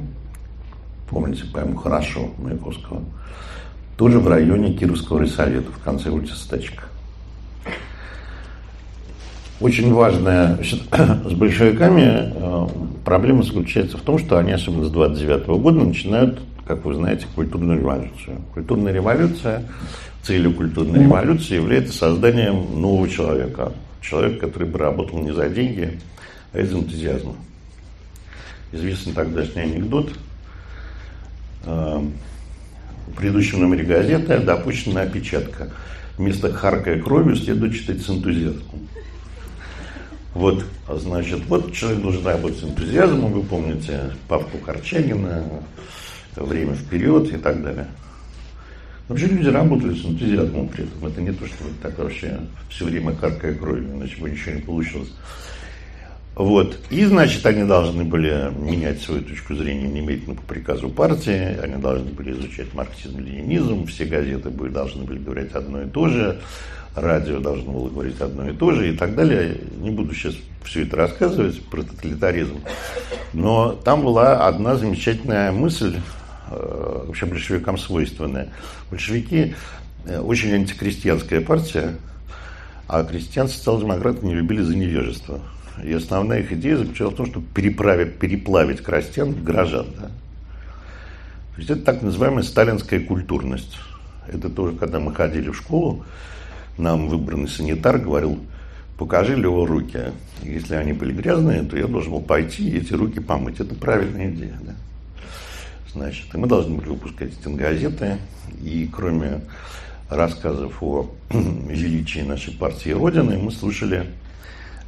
Помните поэму «Хорошо» Маяковского. Тоже в районе Кировского райсовета, в конце улицы Стачка. Очень важная [CLEARS THROAT] с большевиками э, проблема заключается в том, что они, особенно с 29 года, начинают, как вы знаете, культурную революцию. Культурная революция, целью культурной революции является созданием нового человека. Человека, который бы работал не за деньги, а из энтузиазма. Известный тогдашний анекдот. В предыдущем номере газеты допущена опечатка. Вместо харкая кровью следует читать с энтузиазмом. Вот, значит, вот человек должен работать с энтузиазмом, вы помните Павку Корчагина, время вперед и так далее. Вообще люди работают с энтузиазмом при этом. Это не то, что вы так вообще все время каркая кровью, иначе бы ничего не получилось. Вот. И, значит, они должны были менять свою точку зрения немедленно по приказу партии, они должны были изучать марксизм-ленинизм, все газеты были, должны были говорить одно и то же, радио должно было говорить одно и то же и так далее. Не буду сейчас все это рассказывать про тоталитаризм, но там была одна замечательная мысль, э, вообще большевикам свойственная. Большевики э, очень антикрестьянская партия, а крестьян социал-демократы не любили за невежество. И основная их идея заключалась в том, чтобы переправить, переплавить крестьян в горожан. Да? То есть это так называемая сталинская культурность. Это тоже, когда мы ходили в школу, нам выбранный санитар говорил, покажи Лева руки. Если они были грязные, то я должен был пойти и эти руки помыть. Это правильная идея. Да? Значит, и мы должны были выпускать стенгазеты. И кроме рассказов о [CLEARS THROAT] величии нашей партии Родины, мы слушали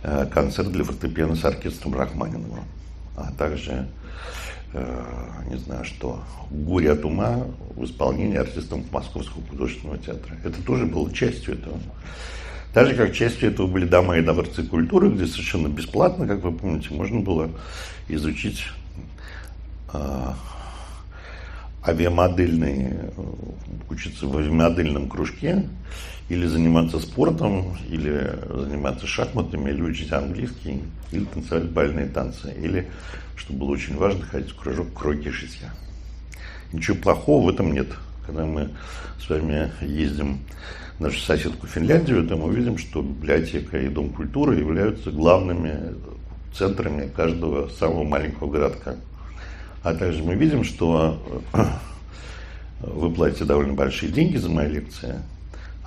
концерт для фортепиано с оркестром Рахманинова, а также, э, не знаю что, «Горе от ума» в исполнении артистом Московского художественного театра. Это тоже было частью этого. Так же, как частью этого были дома и дворцы культуры, где совершенно бесплатно, как вы помните, можно было изучить э, авиамодельные, учиться в авиамодельном кружке, или заниматься спортом, или заниматься шахматами, или учить английский, или танцевать бальные танцы, или, что было очень важно, ходить в кружок кройки шитья. Ничего плохого в этом нет. Когда мы с вами ездим в нашу соседку Финляндию, то мы видим, что библиотека и Дом культуры являются главными центрами каждого самого маленького городка. А также мы видим, что [CLEARS THROAT] вы платите довольно большие деньги за мои лекции,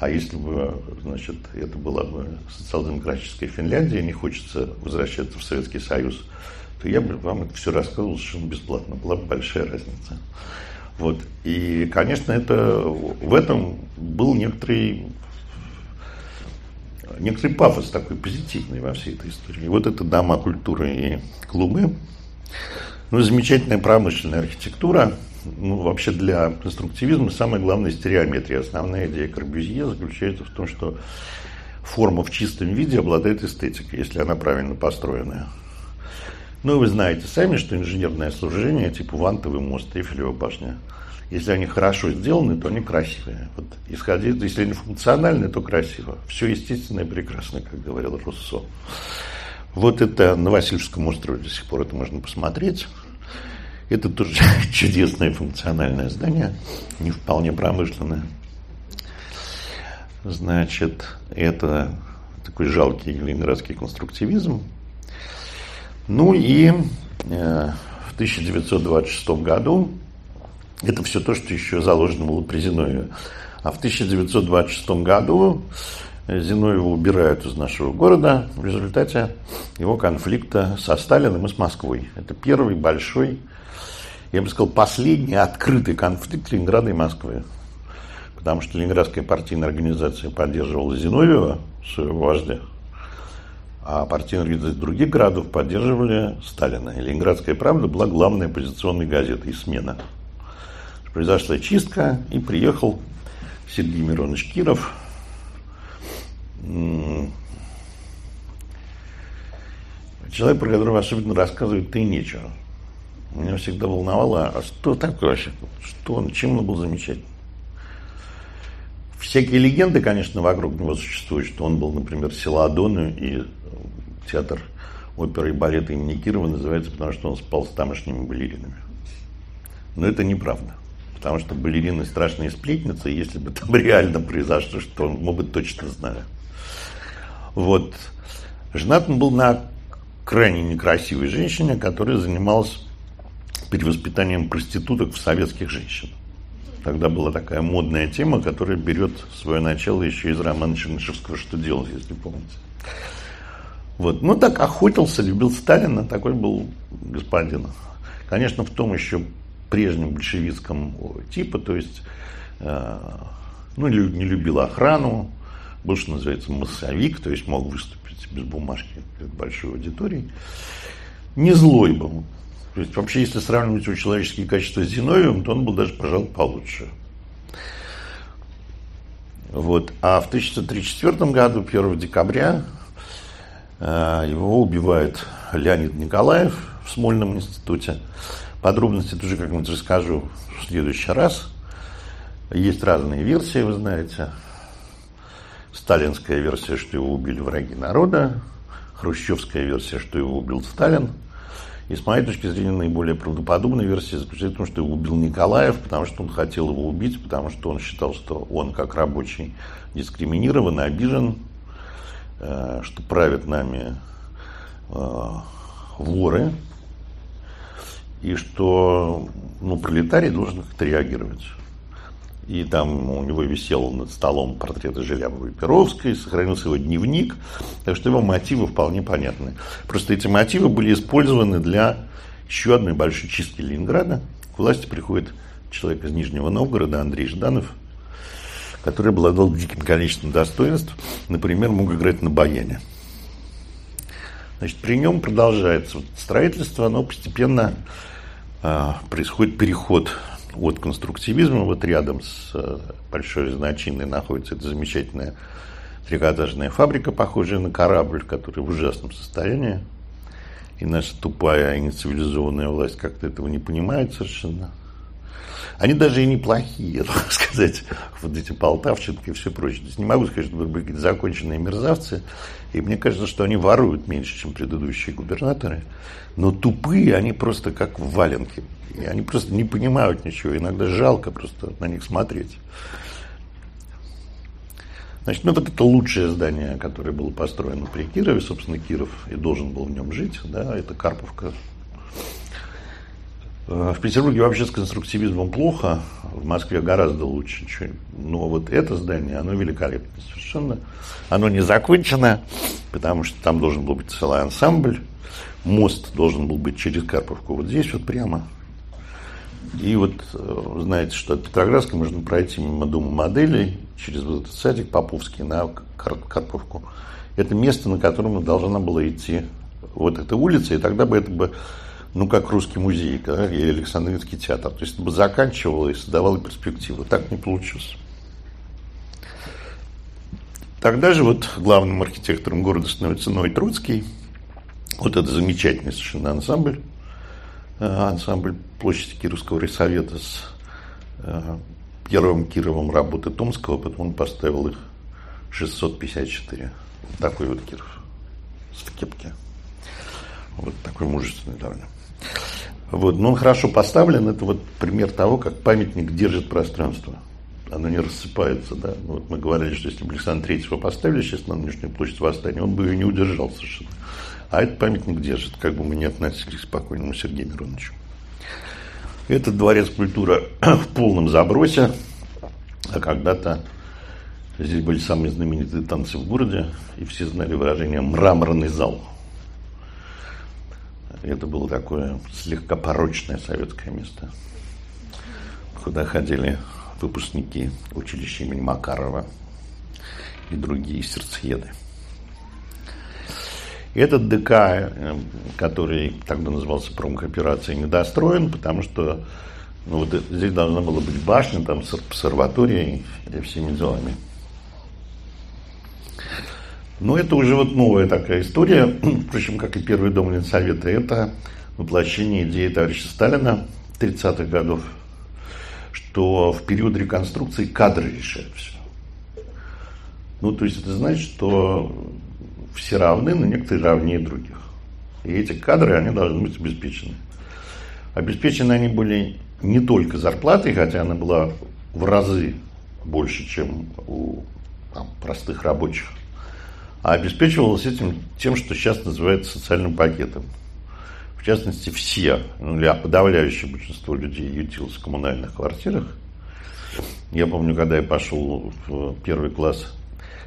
а если бы, значит, это была бы социал-демократическая Финляндия, не хочется возвращаться в Советский Союз, то я бы вам это все рассказывал совершенно бесплатно. Была бы большая разница. Вот. И, конечно, это, в этом был некоторый, некоторый пафос такой позитивный во всей этой истории. И вот это дома культуры и клубы. Ну, замечательная промышленная архитектура – ну, вообще для конструктивизма самая главная стереометрия. Основная идея Корбюзье заключается в том, что форма в чистом виде обладает эстетикой, если она правильно построена. Ну, вы знаете сами, что инженерное сооружение, типа Вантовый мост, Эйфелева башня, если они хорошо сделаны, то они красивые. Вот, исходя, если они функциональны, то красиво. Все естественно и прекрасно, как говорил Руссо. Вот это на Васильевском острове до сих пор это можно посмотреть. Это тоже [LAUGHS] чудесное функциональное здание, не вполне промышленное. Значит, это такой жалкий ленинградский конструктивизм. Ну и э, в 1926 году это все то, что еще заложено было при Зиновьеве. А в 1926 году Зиновьева убирают из нашего города в результате его конфликта со Сталиным и с Москвой. Это первый большой я бы сказал, последний открытый конфликт Ленинграда и Москвы. Потому что Ленинградская партийная организация поддерживала Зиновьева, своего вождя, а партийные организации других городов поддерживали Сталина. И Ленинградская правда была главной оппозиционной газетой смена. Произошла чистка, и приехал Сергей Миронович Киров, человек, про которого особенно рассказывать-то и нечего. Меня всегда волновало, а что такое вообще? Что он, чем он был замечательный? Всякие легенды, конечно, вокруг него существуют, что он был, например, Селадону, и театр оперы и балета имени Кирова называется, потому что он спал с тамошними балеринами. Но это неправда. Потому что балерины страшные сплетницы, и если бы там [LAUGHS] реально произошло, что он, мы бы точно знали. Вот. Женат он был на крайне некрасивой женщине, которая занималась перевоспитанием проституток в советских женщин. Тогда была такая модная тема, которая берет свое начало еще из романа Чернышевского «Что делать», если помните. Вот. Ну, так охотился, любил Сталина, такой был господин. Конечно, в том еще прежнем большевистском типа, то есть, э, ну, не любил охрану, был, что называется, массовик, то есть мог выступить без бумажки перед большой аудиторией. Не злой был. То есть, вообще, если сравнивать его человеческие качества с Зиновьевым, то он был даже, пожалуй, получше. Вот. А в 1934 году, 1 декабря, э, его убивает Леонид Николаев в Смольном институте. Подробности тоже как-нибудь расскажу в следующий раз. Есть разные версии, вы знаете. Сталинская версия, что его убили враги народа. Хрущевская версия, что его убил Сталин – и с моей точки зрения наиболее правдоподобная версия заключается в том, что его убил Николаев, потому что он хотел его убить, потому что он считал, что он как рабочий дискриминирован, обижен, э, что правят нами э, воры, и что ну, пролетарий должен как-то реагировать. И там у него висел над столом портрет Желябовой и Перовской, сохранился его дневник, так что его мотивы вполне понятны. Просто эти мотивы были использованы для еще одной большой чистки Ленинграда. К власти приходит человек из Нижнего Новгорода, Андрей Жданов, который обладал диким количеством достоинств, например, мог играть на баяне. Значит, при нем продолжается строительство, но постепенно а, происходит переход от конструктивизма. Вот рядом с э, Большой Значиной находится эта замечательная трикотажная фабрика, похожая на корабль, который в ужасном состоянии. И наша тупая и нецивилизованная власть как-то этого не понимает совершенно. Они даже и неплохие, [LAUGHS] так сказать, вот эти полтавченки и все прочее. То есть не могу сказать, что были законченные мерзавцы. И мне кажется, что они воруют меньше, чем предыдущие губернаторы. Но тупые они просто как валенки. И они просто не понимают ничего. Иногда жалко просто на них смотреть. Значит, ну вот это лучшее здание, которое было построено при Кирове, собственно, Киров и должен был в нем жить, да, это Карповка. Э, в Петербурге вообще с конструктивизмом плохо, в Москве гораздо лучше. Но вот это здание, оно великолепно совершенно. Оно не закончено, потому что там должен был быть целый ансамбль. Мост должен был быть через Карповку вот здесь вот прямо. И вот э, знаете, что от Петроградска можно пройти мимо дома моделей через вот этот садик Поповский на Карповку. Это место, на котором должна была идти вот эта улица, и тогда бы это бы, ну, как русский музей да, или Александринский театр. То есть заканчивало и создавало перспективу. Так не получилось. Тогда же вот главным архитектором города становится Ной Троцкий. Вот это замечательный совершенно ансамбль. Э, ансамбль площади Кировского райсовета с э, первым Кировым работы Томского, потом он поставил их 654. Вот такой вот Киров в кепке. Вот такой мужественный довольно. Вот. Но он хорошо поставлен. Это вот пример того, как памятник держит пространство. Оно не рассыпается. Да? Ну, вот мы говорили, что если бы Александр Третьего поставили сейчас на нынешнюю площадь восстания, он бы ее не удержал совершенно. А этот памятник держит, как бы мы не относились к спокойному Сергею Мироновичу. Этот дворец культуры [CLEARS THROAT] в полном забросе, а когда-то здесь были самые знаменитые танцы в городе, и все знали выражение «мраморный зал». Это было такое слегка порочное советское место, куда ходили выпускники училища имени Макарова и другие сердцееды. Этот ДК, э, который тогда назывался промкооперацией, недостроен, потому что ну, вот здесь должна была быть башня там, с обсерваторией и всеми делами. Но это уже вот новая такая история, [CLEARS THROAT] впрочем, как и первый дом Ленсовета. Это воплощение идеи товарища Сталина 30-х годов, что в период реконструкции кадры решают все. Ну, то есть это значит, что все равны, но некоторые равнее других. И эти кадры, они должны быть обеспечены. Обеспечены они были не только зарплатой, хотя она была в разы больше, чем у там, простых рабочих, а обеспечивалась этим тем, что сейчас называется социальным пакетом. В частности, все, ну, или подавляющее большинство людей ютилось в коммунальных квартирах. Я помню, когда я пошел в первый класс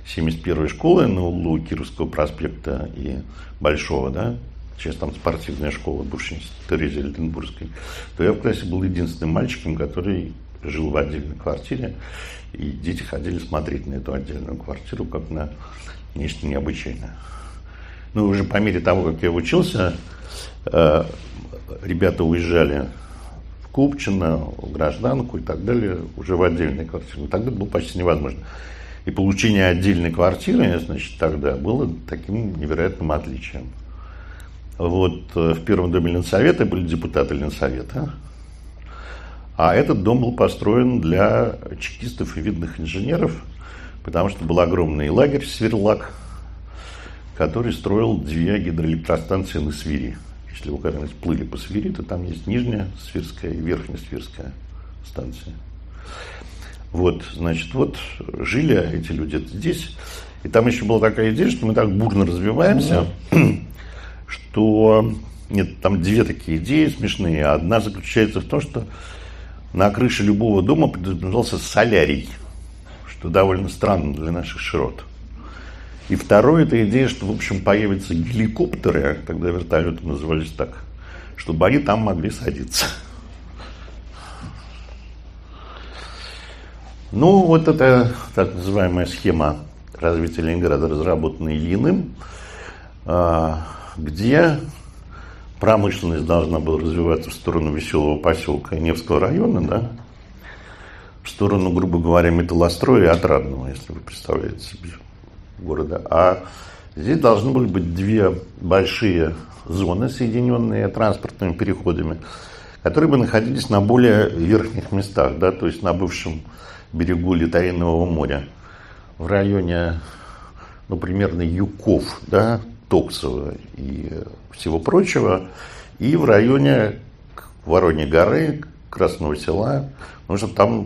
71-й школы на углу Кировского проспекта и Большого, да, сейчас там спортивная школа Буршинской, Терезе Литенбургской, то я в классе был единственным мальчиком, который жил в отдельной квартире, и дети ходили смотреть на эту отдельную квартиру как на нечто необычайное. Ну, уже по мере того, как я учился, э, ребята уезжали в Купчино, в Гражданку и так далее, уже в отдельной квартире. Тогда было почти невозможно. И получение отдельной квартиры, значит, тогда было таким невероятным отличием. Вот э, в первом доме Ленсовета были депутаты Ленсовета, а этот дом был построен для чекистов и видных инженеров, потому что был огромный лагерь Сверлак, который строил две гидроэлектростанции на Свири. Если вы когда-нибудь плыли по Свири, то там есть нижняя Свирская и верхняя Свирская станция. Вот, значит, вот жили эти люди здесь. И там еще была такая идея, что мы так бурно развиваемся, что нет, там две такие идеи смешные. Одна заключается в том, что на крыше любого дома предполагался солярий, что довольно странно для наших широт. И второе, это идея, что, в общем, появятся геликоптеры, тогда вертолеты назывались так, чтобы они там могли садиться. Ну, вот это так называемая схема развития Ленинграда, разработанная Ильиным, а, где промышленность должна была развиваться в сторону веселого поселка Невского района, да, в сторону, грубо говоря, металлостроя отрадного, если вы представляете себе города. А здесь должны были быть две большие зоны, соединенные транспортными переходами, которые бы находились на более верхних местах, да, то есть на бывшем берегу Литаинового моря, в районе, ну, примерно Юков, да, Токсова и всего прочего, и в районе Вороньей горы, Красного села, потому что там,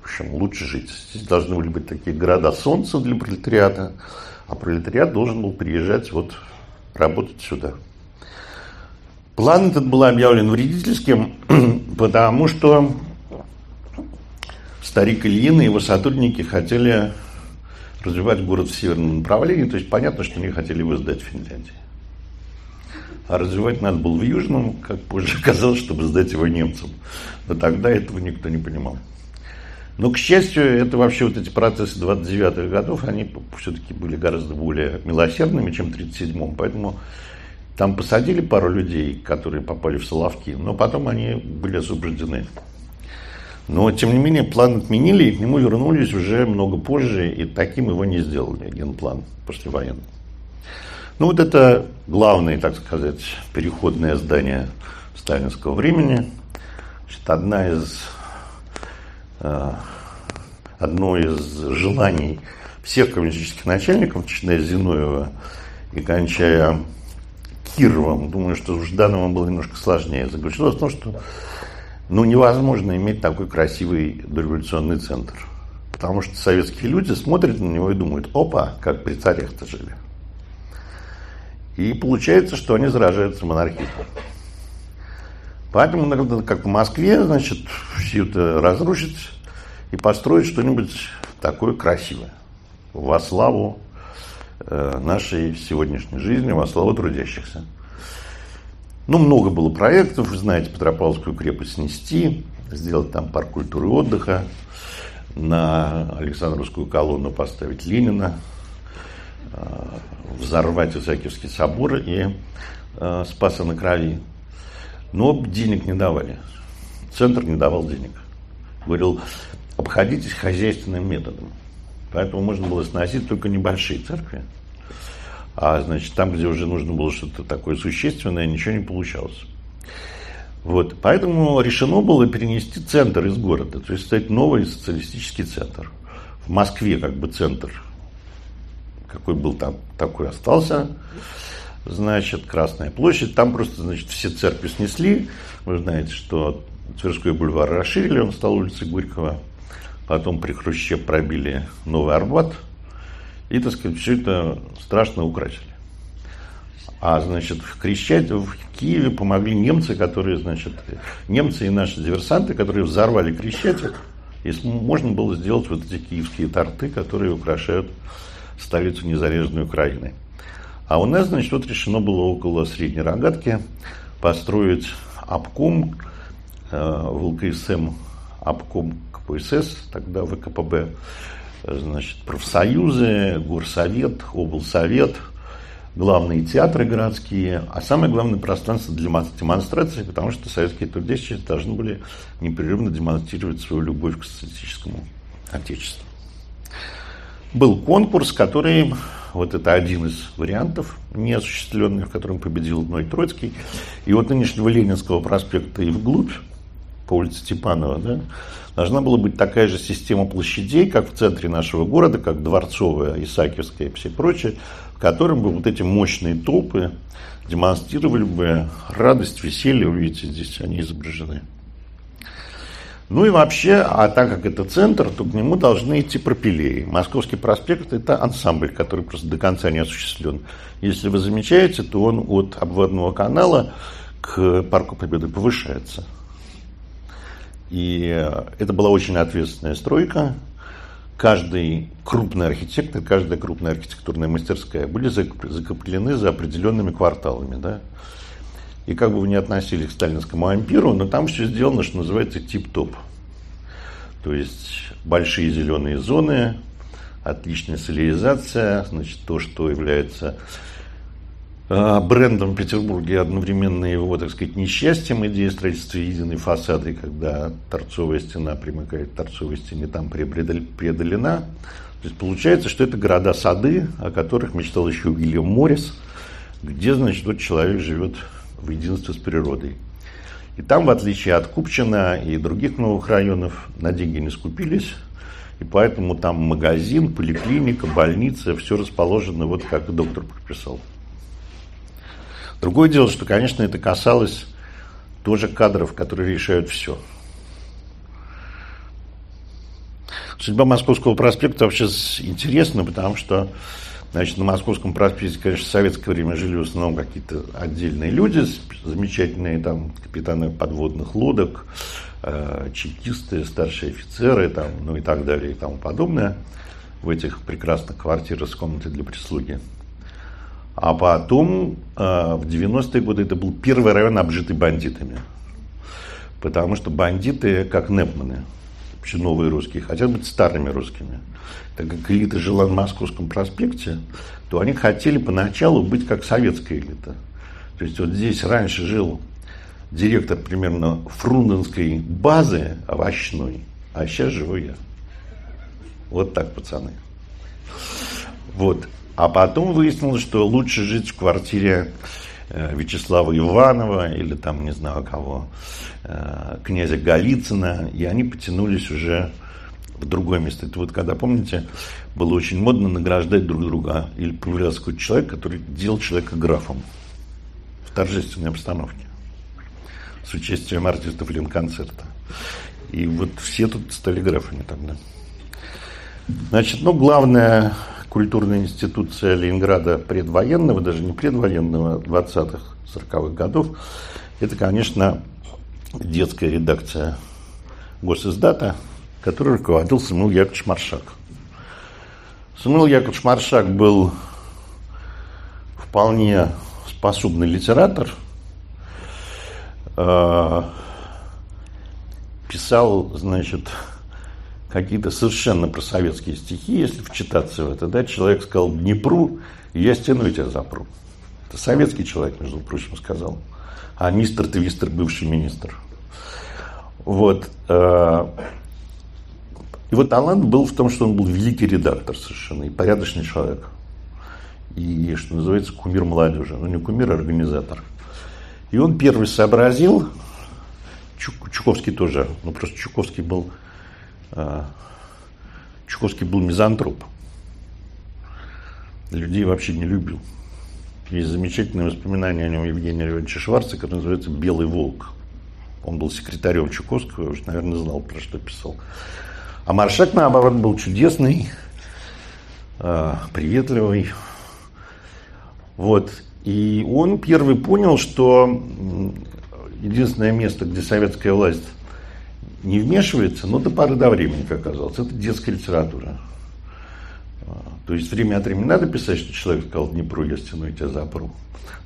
в общем, лучше жить. Здесь должны были быть такие города солнца для пролетариата, а пролетариат должен был приезжать вот работать сюда. План этот был объявлен вредительским, [CLEARS THROAT] потому что старик Ильин и его сотрудники хотели развивать город в северном направлении, то есть понятно, что они хотели его сдать Финляндии. А развивать надо было в южном, как позже [LAUGHS] оказалось, чтобы сдать его немцам. Но тогда этого никто не понимал. Но, к счастью, это вообще вот эти процессы 29-х годов, они все-таки были гораздо более милосердными, чем в 37-м. Поэтому там посадили пару людей, которые попали в Соловки, но потом они были освобождены. Но, тем не менее, план отменили, и к нему вернулись уже много позже, и таким его не сделали, генплан послевоенный. Ну, вот это главное, так сказать, переходное здание сталинского времени. Значит, одна из, э, одно из желаний всех коммунистических начальников, начиная с Зиновьева и кончая Кировым, думаю, что с Ждановым было немножко сложнее, заключалось в том, что ну, невозможно иметь такой красивый дореволюционный центр. Потому что советские люди смотрят на него и думают, опа, как при царях-то жили. И получается, что они заражаются монархизмом. Поэтому надо, как в Москве, значит, все это разрушить и построить что-нибудь такое красивое. Во славу э, нашей сегодняшней жизни, во славу трудящихся. Ну, много было проектов, вы знаете, Петропавловскую крепость снести, сделать там парк культуры и отдыха, на Александровскую колонну поставить Ленина, взорвать Исаакиевский собор и э, Спаса на Крови. Но денег не давали. Центр не давал денег. Говорил, обходитесь хозяйственным методом. Поэтому можно было сносить только небольшие церкви. А значит, там, где уже нужно было что-то такое существенное, ничего не получалось. Вот. Поэтому решено было перенести центр из города, то есть стать новый социалистический центр. В Москве как бы центр, какой был там, такой остался. Значит, Красная площадь, там просто, значит, все церкви снесли. Вы знаете, что Тверской бульвар расширили, он стал улицей Горького. Потом при Хрущев пробили Новый Арбат. И, так сказать, все это страшно украсили. А, значит, в Крещатине, в Киеве помогли немцы, которые, значит, немцы и наши диверсанты, которые взорвали Крещатик. И можно было сделать вот эти киевские торты, которые украшают столицу незарезанной Украины. А у нас, значит, вот решено было около Средней Рогатки построить обком, э, в ЛКСМ обком КПСС, тогда ВКПБ, значит, профсоюзы, горсовет, облсовет, главные театры городские, а самое главное пространство для демонстрации, потому что советские трудящие должны были непрерывно демонстрировать свою любовь к социалистическому отечеству. Был конкурс, который, вот это один из вариантов неосуществленных, в котором победил Ной Троцкий, и вот нынешнего Ленинского проспекта и вглубь, по улице Степанова, да, должна была быть такая же система площадей, как в центре нашего города, как Дворцовая, Исаакиевская и все прочее, в котором бы вот эти мощные толпы демонстрировали бы радость, веселье, вы видите, здесь они изображены. Ну и вообще, а так как это центр, то к нему должны идти пропилеи. Московский проспект – это ансамбль, который просто до конца не осуществлен. Если вы замечаете, то он от обводного канала к Парку Победы повышается. И это была очень ответственная стройка. Каждый крупный архитектор, каждая крупная архитектурная мастерская были закреплены за определенными кварталами. Да? И как бы вы ни относились к сталинскому ампиру, но там все сделано, что называется, тип-топ. То есть большие зеленые зоны, отличная соляризация, значит, то, что является а, брендом в Петербурге одновременно его, так сказать, несчастьем идея строительства единой фасады, когда торцовая стена примыкает к торцовой стене, там преодолена. То есть получается, что это города-сады, о которых мечтал еще Уильям Моррис, где, значит, вот человек живет в единстве с природой. И там, в отличие от Купчина и других новых районов, на деньги не скупились, и поэтому там магазин, поликлиника, больница, все расположено вот как доктор прописал. Другое дело, что, конечно, это касалось тоже кадров, которые решают все. Судьба Московского проспекта вообще интересна, потому что значит, на Московском проспекте, конечно, в советское время жили в основном какие-то отдельные люди, замечательные там капитаны подводных лодок, э, чекисты, старшие офицеры, там, ну и так далее и тому подобное в этих прекрасных квартирах с комнатой для прислуги. А потом, э, в 90-е годы, это был первый район, обжитый бандитами. Потому что бандиты, как Непманы, вообще новые русские, хотят быть старыми русскими. Так как элита жила на Московском проспекте, то они хотели поначалу быть как советская элита. То есть вот здесь раньше жил директор примерно фрунденской базы овощной, а сейчас живу я. Вот так, пацаны. Вот. А потом выяснилось, что лучше жить в квартире Вячеслава Иванова или там, не знаю кого, э, князя Голицына, и они потянулись уже в другое место. Это вот когда, помните, было очень модно награждать друг друга, или появлялся какой-то человек, который делал человека графом в торжественной обстановке с участием артистов Ленконцерта. И вот все тут стали графами тогда. Значит, ну, главное, культурная институция Ленинграда предвоенного, даже не предвоенного, 20-х, 40-х годов, это, конечно, детская редакция госиздата, которой руководил Самуил Яковлевич Маршак. Самуил Яковлевич Маршак был вполне способный литератор, э, писал, значит, какие-то совершенно просоветские стихи, если вчитаться в это, да, человек сказал Днепру, я стену тебя запру. Это советский человек, между прочим, сказал. А мистер Твистер, бывший министр. Вот. Э, его талант был в том, что он был великий редактор совершенно и порядочный человек. и, что называется, кумир молодежи. Ну, не кумир, а организатор. И он первый сообразил, Чук, Чуковский тоже, ну, просто Чуковский был, э, Чуковский был мизантроп. Людей вообще не любил. Есть замечательное воспоминание о нем Евгения Леонидовича Шварца, которое называется «Белый волк». Он был секретарем Чуковского, уж, наверное, знал, про что писал. А Маршак, наоборот, был чудесный, э, приветливый. Вот. И он первый понял, что единственное место, где советская власть не вмешивается, но до поры до времени, как оказалось, это детская литература. А, то есть время от времени надо писать, что человек сказал Днепру, я стеной тебя запру.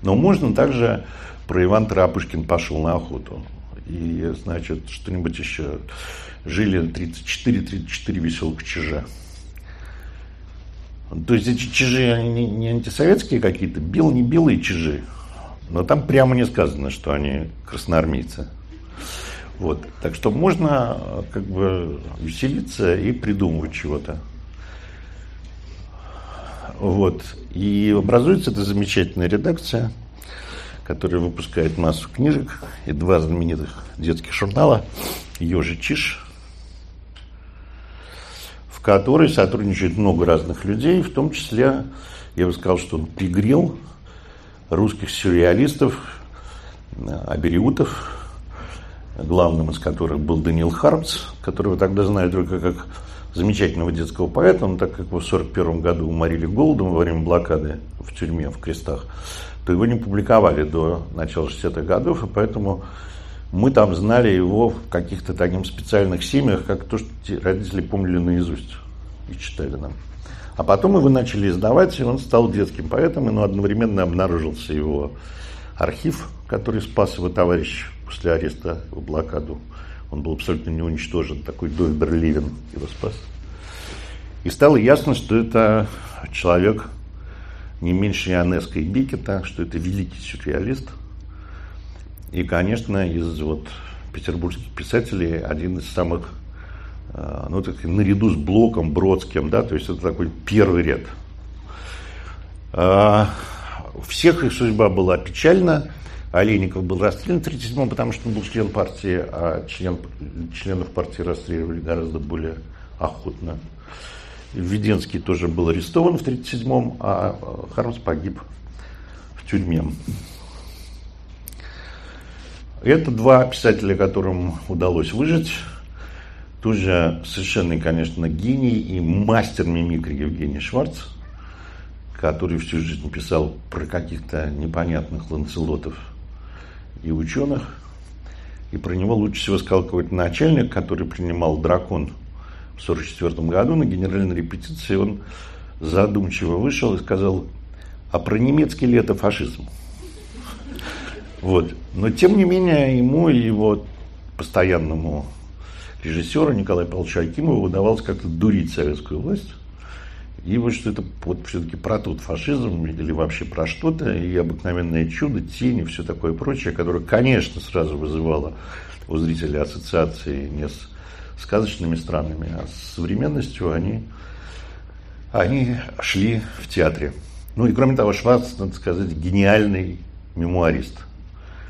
Но можно также про Иван Трапушкин пошел на охоту. И, значит, что-нибудь еще. Жили 34-34 веселых чижа. То есть эти чижи, они не антисоветские какие-то, бел, не белые чижи. Но там прямо не сказано, что они красноармейцы. Вот. Так что можно как бы веселиться и придумывать чего-то. Вот. И образуется эта замечательная редакция, которая выпускает массу книжек и два знаменитых детских журнала «Ежи Чиш», в которой сотрудничает много разных людей, в том числе, я бы сказал, что он пригрел русских сюрреалистов, абериутов, главным из которых был Даниил Хармс, которого тогда знали только как замечательного детского поэта, он так как его в 1941 году уморили голодом во время блокады в тюрьме, в крестах, то его не публиковали до начала 60-х годов, и поэтому мы там знали его в каких-то таких специальных семьях, как то, что родители помнили наизусть и читали нам. А потом его начали издавать, и он стал детским поэтом, но одновременно обнаружился его архив, который спас его товарищ после ареста в блокаду. Он был абсолютно не уничтожен, такой Дойбер Ливен его спас. И стало ясно, что это человек не меньше Ионеско и Бикета, что это великий сюрреалист. И, конечно, из вот петербургских писателей один из самых Э, ну, так, наряду с Блоком, Бродским, да, то есть это такой первый ряд. А, всех их судьба была печальна. Олейников был расстрелян в 1937 потому что он был член партии, а член, членов партии расстреливали гораздо более охотно. Введенский тоже был арестован в 1937-м, а Хармс погиб в тюрьме. Это два писателя, которым удалось выжить тоже совершенно, конечно, гений и мастер мимикрии Евгений Шварц, который всю жизнь писал про каких-то непонятных ланцелотов и ученых. И про него лучше всего сказал какой-то начальник, который принимал дракон в 1944 году на генеральной репетиции. Он задумчиво вышел и сказал, а про немецкий ли это фашизм? Вот. Но тем не менее ему и его постоянному режиссера Николая Павловича Акимова удавалось как-то дурить советскую власть. И вот что это вот все-таки про тот фашизм или вообще про что-то, и обыкновенное чудо, тени, все такое прочее, которое, конечно, сразу вызывало у зрителей ассоциации не с сказочными странами, а с современностью, они, они шли в театре. Ну и кроме того, Шварц, надо сказать, гениальный мемуарист.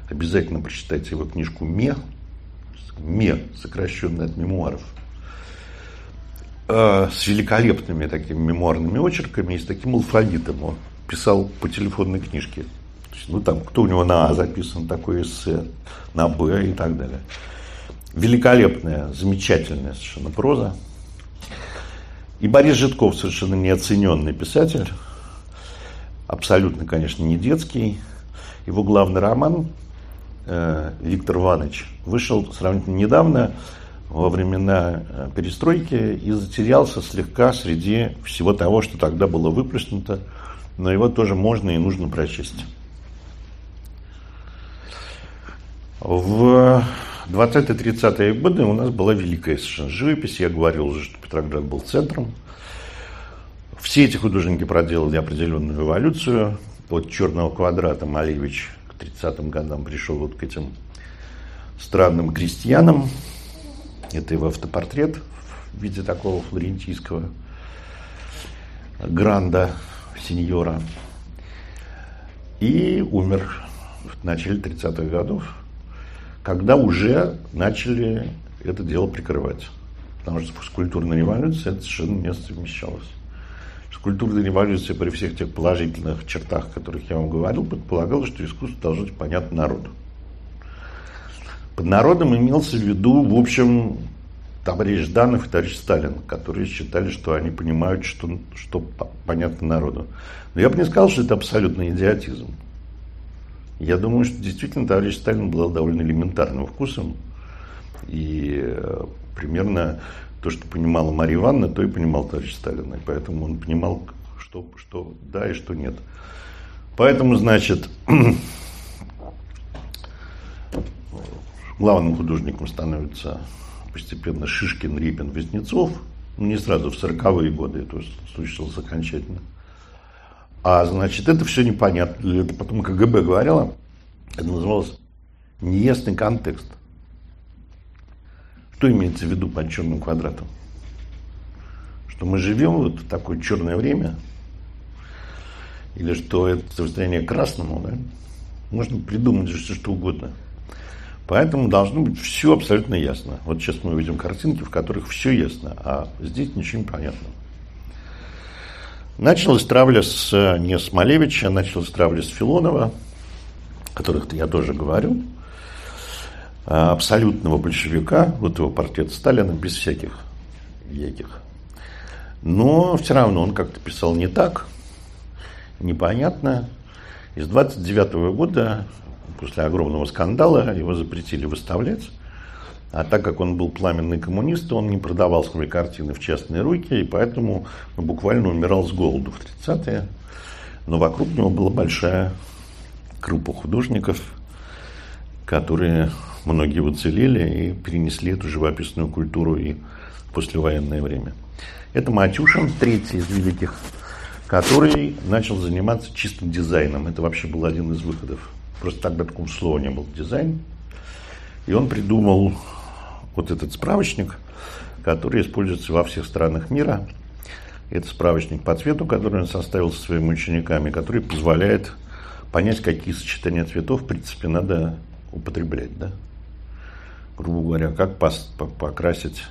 Обязательно прочитайте его книжку «Ме», МЕ, сокращенный от мемуаров, с великолепными такими мемуарными очерками и с таким алфавитом. Он писал по телефонной книжке. ну, там, кто у него на А записан, такой эссе, на Б и так далее. Великолепная, замечательная совершенно проза. И Борис Житков совершенно неоцененный писатель. Абсолютно, конечно, не детский. Его главный роман Э, Виктор Иванович вышел сравнительно недавно, во времена э, перестройки, и затерялся слегка среди всего того, что тогда было выплеснуто, но его тоже можно и нужно прочесть. В 20-30-е годы у нас была великая совершенно живопись. Я говорил уже, что Петроград был центром. Все эти художники проделали определенную эволюцию. От черного квадрата Малевич 30-м годам пришел вот к этим странным крестьянам. Это его автопортрет в виде такого флорентийского гранда, сеньора. и умер в начале 30-х годов, когда уже начали это дело прикрывать. Потому что с культурной революцией это совершенно не совмещалось. С культурной революцией при всех тех положительных чертах, о которых я вам говорил, предполагалось, что искусство должно быть понятно народу. Под народом имелся в виду, в общем, товарищ Жданов и товарищ Сталин, которые считали, что они понимают, что, что понятно народу. Но я бы не сказал, что это абсолютный идиотизм. Я думаю, что действительно товарищ Сталин был довольно элементарным вкусом. И э, примерно то, что понимала Мария Ивановна, то и понимал товарищ Сталин. И поэтому он понимал, что, что да и что нет. Поэтому, значит, [CLEARS THROAT] главным художником становится постепенно Шишкин, Репин, Веснецов. Ну, не сразу, в 40-е годы это случилось окончательно. А значит, это все непонятно. Потом КГБ говорила, это называлось неясный контекст. Что имеется в виду под черным квадратом? Что мы живем вот в такое черное время? Или что это состояние красному, да? Можно придумать все что угодно. Поэтому должно быть все абсолютно ясно. Вот сейчас мы увидим картинки, в которых все ясно, а здесь ничего не понятно. Началась травля с, не с Малевича, а началась травля с Филонова, о которых я тоже говорю. А, абсолютного большевика, вот его портрет Сталина, без всяких яких. Но все равно он как-то писал не так, непонятно. Из 29 -го года после огромного скандала его запретили выставлять. А так как он был пламенный коммунист, он не продавал свои картины в частные руки, и поэтому буквально умирал с голоду в 30-е. Но вокруг него была большая группа художников, которые многие уцелели и перенесли эту живописную культуру и в послевоенное время. Это Матюшин, третий из великих, который начал заниматься чистым дизайном. Это вообще был один из выходов Просто тогда такого слова не было дизайн. И он придумал вот этот справочник, который используется во всех странах мира. Это справочник по цвету, который он составил со своими учениками, который позволяет понять, какие сочетания цветов, в принципе, надо употреблять. Да? Грубо говоря, как покрасить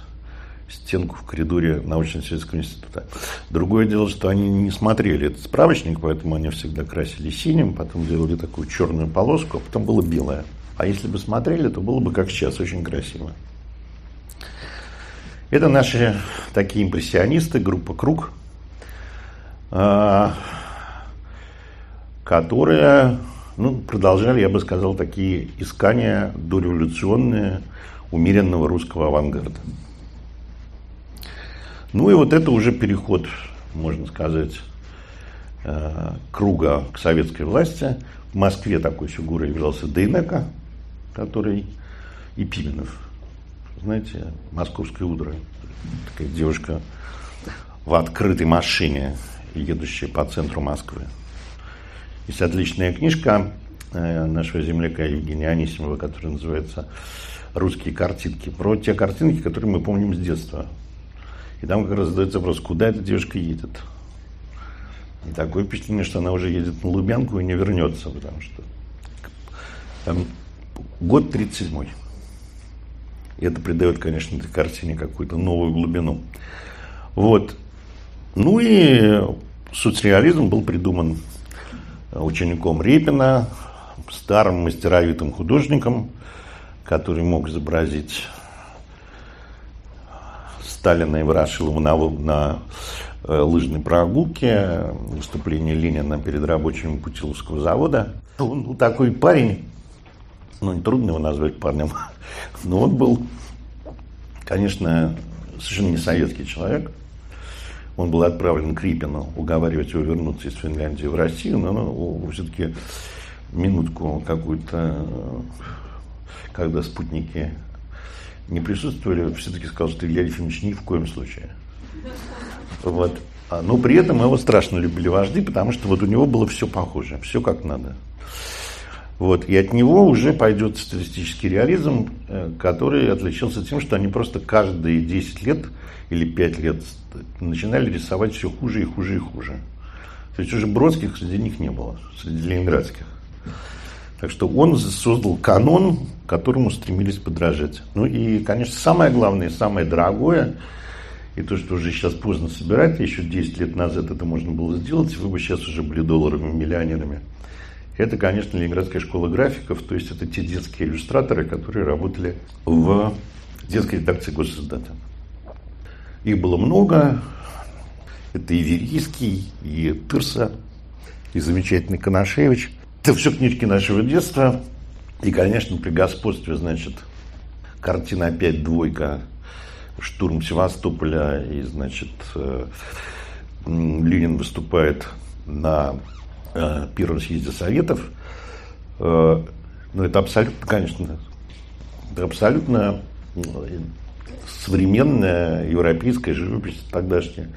стенку в коридоре научно-исследовательского института. Другое дело, что они не смотрели этот справочник, поэтому они всегда красили синим, потом делали такую черную полоску, а потом было белое. А если бы смотрели, то было бы как сейчас, очень красиво. Это наши такие импрессионисты, группа «Круг», а, которые ну, продолжали, я бы сказал, такие искания дореволюционные умеренного русского авангарда. Ну и вот это уже переход, можно сказать, э, круга к советской власти. В Москве такой фигурой являлся Дейнека, который и Пименов. Знаете, московское утро. Такая девушка в открытой машине, едущая по центру Москвы. Есть отличная книжка э, нашего земляка Евгения Анисимова, которая называется «Русские картинки». Про те картинки, которые мы помним с детства. И там как раз задается вопрос, куда эта девушка едет. И такое впечатление, что она уже едет на Лубянку и не вернется, потому что там год 37-й. И это придает, конечно, этой картине какую-то новую глубину. Вот. Ну и соцреализм был придуман учеником Репина, старым мастеровитым художником, который мог изобразить Сталина и Ворошилова на, на э, лыжной прогулке, выступление Ленина перед рабочими Путиловского завода. Он ну, такой парень, ну, не трудно его назвать парнем, [LAUGHS] но он был, конечно, совершенно не советский человек. Он был отправлен к Рипину уговаривать его вернуться из Финляндии в Россию, но ну, все-таки минутку какую-то, когда спутники не присутствовали, все-таки сказал, что Илья Ефимович ни в коем случае. Вот. А, но при этом его страшно любили вожди, потому что вот у него было все похоже, все как надо. Вот. И от него уже пойдет статистический реализм, э, который отличился тем, что они просто каждые 10 лет или 5 лет начинали рисовать все хуже и хуже и хуже. То есть уже Бродских среди них не было, среди ленинградских. Так что он создал канон, которому стремились подражать. Ну и, конечно, самое главное, самое дорогое, и то, что уже сейчас поздно собирать, еще 10 лет назад это можно было сделать, вы бы сейчас уже были долларовыми миллионерами. Это, конечно, Ленинградская школа графиков, то есть это те детские иллюстраторы, которые работали в детской редакции Госиздата. Их было много. Это и Верийский, и Тырса, и замечательный Коношевич. Это все книжки нашего детства. И, конечно, при господстве, значит, картина опять двойка, штурм Севастополя, и, значит, э, Ленин выступает на э, первом съезде Советов. Э, ну, это абсолютно, конечно, это абсолютно современная европейская живопись тогдашняя.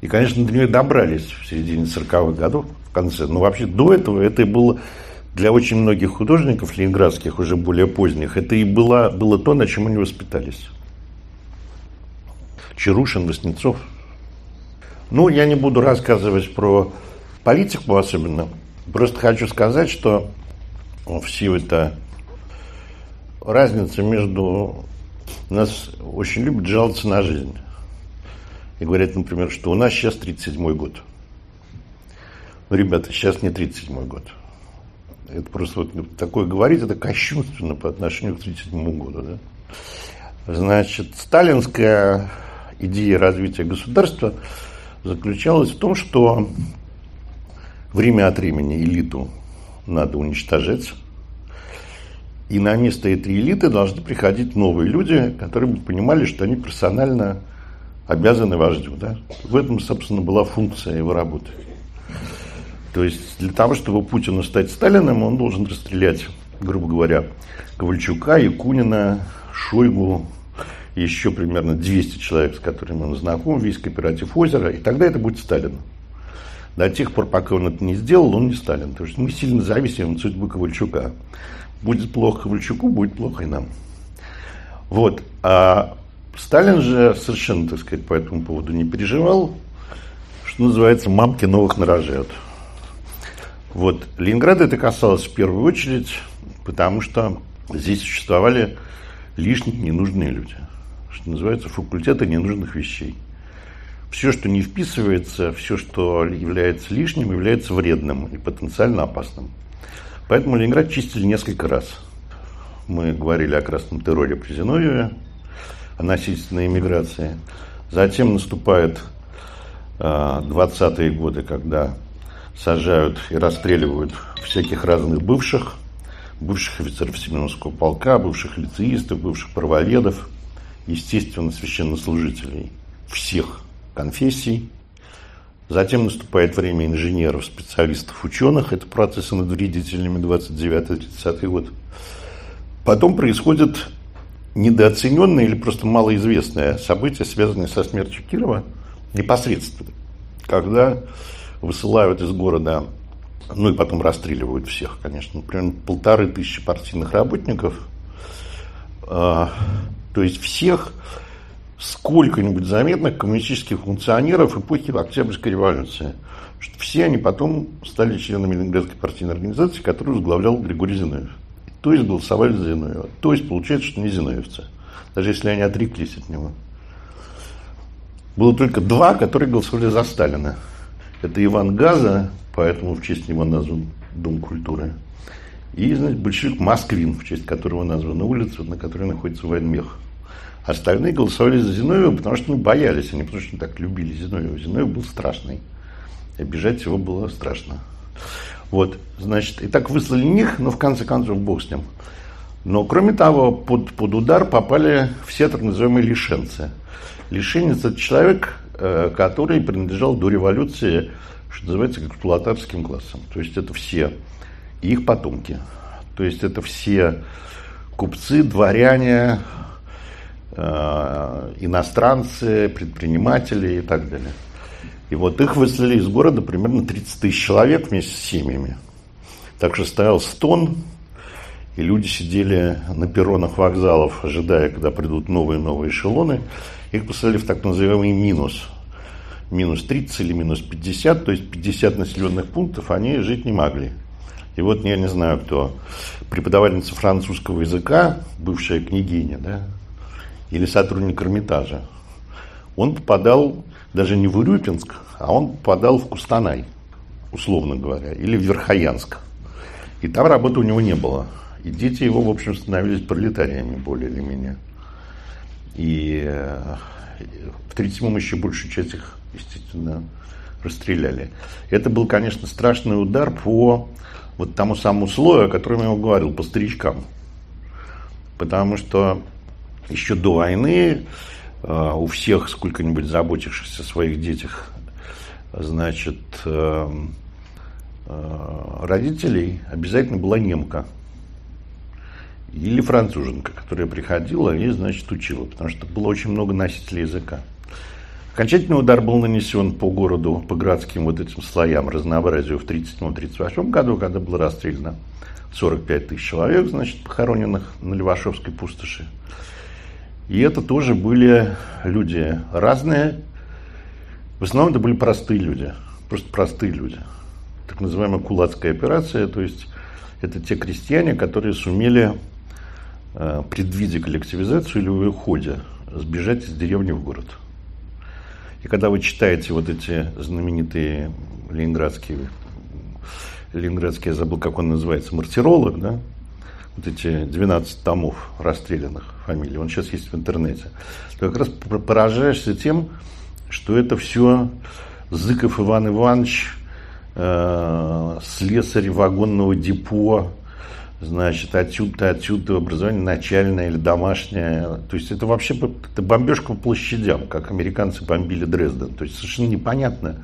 И, конечно, до нее добрались в середине 40-х годов, в конце. Но вообще до этого это было для очень многих художников ленинградских, уже более поздних, это и было, было то, на чем они воспитались. Чарушин, Васнецов. Ну, я не буду рассказывать про политику особенно. Просто хочу сказать, что все это разница между... Нас очень любят жаловаться на жизнь. И говорят, например, что у нас сейчас 37-й год. Ну, ребята, сейчас не 37-й год. Это просто вот такое говорить, это кощунственно по отношению к 37 году. Да? Значит, сталинская идея развития государства заключалась в том, что время от времени элиту надо уничтожать, и на место этой элиты должны приходить новые люди, которые бы понимали, что они персонально обязаны вождю. Да? В этом, собственно, была функция его работы. То есть для того, чтобы Путину стать Сталиным, он должен расстрелять, грубо говоря, Ковальчука, Якунина, Шойгу, еще примерно 200 человек, с которыми он знаком, весь кооператив озера, и тогда это будет Сталин. До тех пор, пока он это не сделал, он не Сталин. Потому что мы сильно зависим от судьбы Ковальчука. Будет плохо Ковальчуку, будет плохо и нам. Вот. А Сталин же совершенно, так сказать, по этому поводу не переживал. Что называется, мамки новых нарожают. Вот. Ленинград это касалось в первую очередь, потому что здесь существовали лишние ненужные люди. Что называется, факультеты ненужных вещей. Все, что не вписывается, все, что является лишним, является вредным и потенциально опасным. Поэтому Ленинград чистили несколько раз. Мы говорили о красном терроре при Зиновьеве, насильственной иммиграции. Затем наступает 20-е а, годы, когда сажают и расстреливают всяких разных бывших, бывших офицеров Семеновского полка, бывших лицеистов, бывших правоведов, естественно, священнослужителей всех конфессий. Затем наступает время инженеров, специалистов, ученых. Это процессы над вредителями 29-30 год. Потом происходит недооцененное или просто малоизвестное событие, связанное со смертью Кирова, непосредственно. Когда высылают из города, ну и потом расстреливают всех, конечно, примерно полторы тысячи партийных работников, а, то есть всех сколько-нибудь заметных коммунистических функционеров эпохи Октябрьской революции. Что все они потом стали членами Ленинградской партийной организации, которую возглавлял Григорий Зиновьев. То есть голосовали за Зиновьева. То есть получается, что не зиновьевцы. Даже если они отреклись от него. Было только два, которые голосовали за Сталина. Это Иван Газа, поэтому в честь него назван Дом культуры. И, значит, большевик Москвин, в честь которого названа улица, на которой находится военмех. Остальные голосовали за Зиновьева, потому что ну, боялись, не потому что так любили Зиновьева. Зиновьев был страшный. Обижать его было страшно. Вот, значит, и так выслали них, но в конце концов бог с ним. Но, кроме того, под, под удар попали все так называемые лишенцы. Лишенец – это человек, Э, который принадлежал до революции, что называется, к эксплуататорским классам. То есть это все их потомки. То есть это все купцы, дворяне, э, иностранцы, предприниматели и так далее. И вот их выслали из города примерно 30 тысяч человек вместе с семьями. Так что стоял стон, и люди сидели на перронах вокзалов, ожидая, когда придут новые-новые эшелоны. Их посадили в так называемый минус. минус 30 или минус 50, то есть 50 населенных пунктов, они жить не могли. И вот я не знаю, кто, преподавательница французского языка, бывшая княгиня, да, или сотрудник Эрмитажа, он попадал даже не в Урюпинск, а он попадал в Кустанай, условно говоря, или в Верхоянск. И там работы у него не было. И дети его, в общем, становились пролетариями более или менее. И э, в 37-м еще большую часть их, естественно, расстреляли. Это был, конечно, страшный удар по вот тому самому слою, о котором я говорил, по старичкам. Потому что еще до войны у всех сколько-нибудь заботившихся о своих детях, значит, э, родителей обязательно была немка – или француженка, которая приходила и, значит, учила, потому что было очень много носителей языка. Окончательный удар был нанесен по городу, по городским вот этим слоям, разнообразию в 1937-1938 году, когда было расстреляно 45 тысяч человек, значит, похороненных на Левашовской пустоши. И это тоже были люди разные. В основном это были простые люди, просто простые люди. Так называемая кулацкая операция, то есть это те крестьяне, которые сумели Э, предвидя коллективизацию или в уходе, сбежать из деревни в город. И когда вы читаете вот эти знаменитые ленинградские, ленинградские, я забыл, как он называется, мартиролог, да, вот эти 12 томов расстрелянных фамилий, он сейчас есть в интернете, то как раз поражаешься тем, что это все Зыков Иван Иванович, э, слесарь вагонного депо, значит, отсюда, отсюда образование начальное или домашнее. То есть это вообще это бомбежка по площадям, как американцы бомбили Дрезден. То есть совершенно непонятно,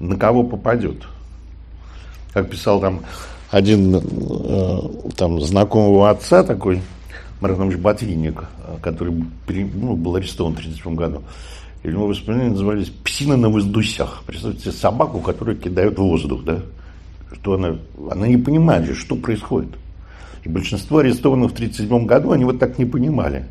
на кого попадет. Как писал там один э, там, знакомого отца такой, Марк Ботвинник, который ну, был арестован в 1937 году. И у него воспоминания назывались «Псина на воздусях». Представьте себе собаку, которую кидают в воздух, да? Что она, она не понимает что происходит. И большинство арестованных в 1937 году, они вот так не понимали.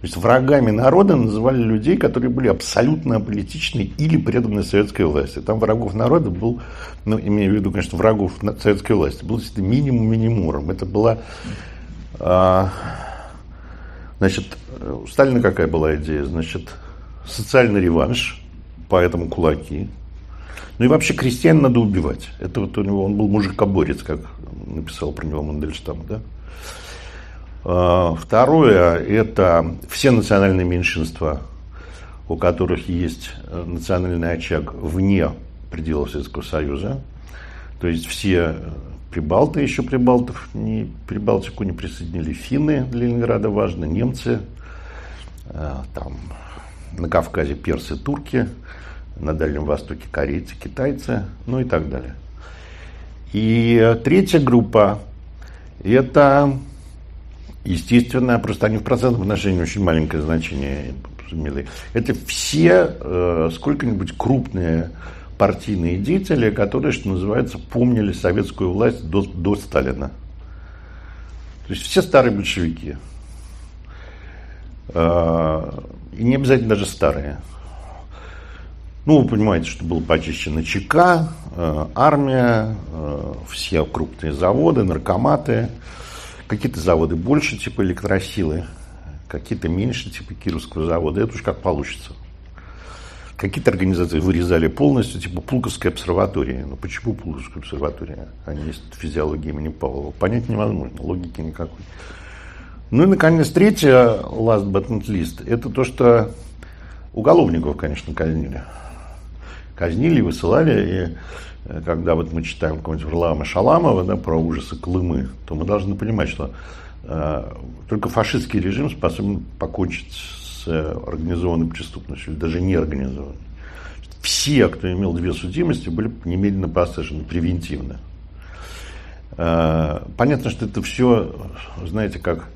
То есть врагами народа называли людей, которые были абсолютно аполитичны или преданы советской власти. Там врагов народа был, ну, имею в виду, конечно, врагов советской власти, был минимум минимумом. Это была, а, значит, у Сталина какая была идея? Значит, социальный реванш, поэтому кулаки. Ну и вообще крестьян надо убивать. Это вот у него, он был мужикоборец, как написал про него Мандельштам, да? А, второе – это все национальные меньшинства, у которых есть национальный очаг вне пределов Советского Союза. То есть все прибалты, еще прибалтов, не, прибалтику не присоединили, финны для Ленинграда важно, немцы, э, там, на Кавказе персы, турки, на Дальнем Востоке корейцы, китайцы, ну и так далее. И третья группа – это, естественно, просто они в процентном отношении очень маленькое значение имели. Это все э, сколько-нибудь крупные партийные деятели, которые, что называется, помнили советскую власть до, до Сталина. То есть все старые большевики. Э, и не обязательно даже старые. Ну, вы понимаете, что было почищено ЧК, э, армия, э, все крупные заводы, наркоматы. Какие-то заводы больше, типа электросилы, какие-то меньше, типа Кировского завода. Это уж как получится. Какие-то организации вырезали полностью, типа Пулковская обсерватория. Ну почему Пулковская обсерватория, а не физиология имени Павлова? Понять невозможно, логики никакой. Ну и, наконец, третье, last but not least, это то, что уголовников, конечно, казнили казнили, высылали. И когда вот мы читаем какого-нибудь Варлаама Шаламова да, про ужасы Клымы, то мы должны понимать, что э, только фашистский режим способен покончить с э, организованной преступностью, или даже неорганизованной. Все, кто имел две судимости, были немедленно посажены превентивно. Э, понятно, что это все, знаете, как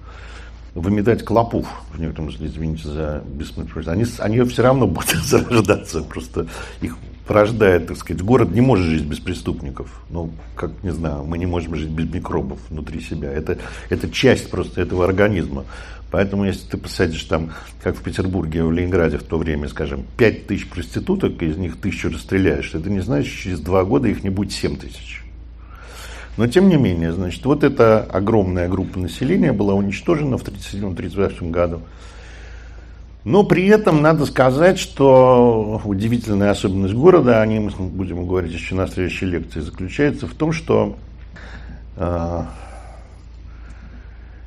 выметать клопов, в некотором смысле, извините за бессмысленно, они, они все равно [LAUGHS] будут зарождаться, просто их порождает, так сказать, город не может жить без преступников. Ну, как, не знаю, мы не можем жить без микробов внутри себя. Это, это часть просто этого организма. Поэтому, если ты посадишь там, как в Петербурге, в Ленинграде в то время, скажем, 5 тысяч проституток, из них тысячу расстреляешь, это не значит, что через два года их не будет 7 тысяч. Но, тем не менее, значит, вот эта огромная группа населения была уничтожена в 1937-1938 году. Но при этом надо сказать, что удивительная особенность города, о ней мы будем говорить еще на следующей лекции, заключается в том, что э,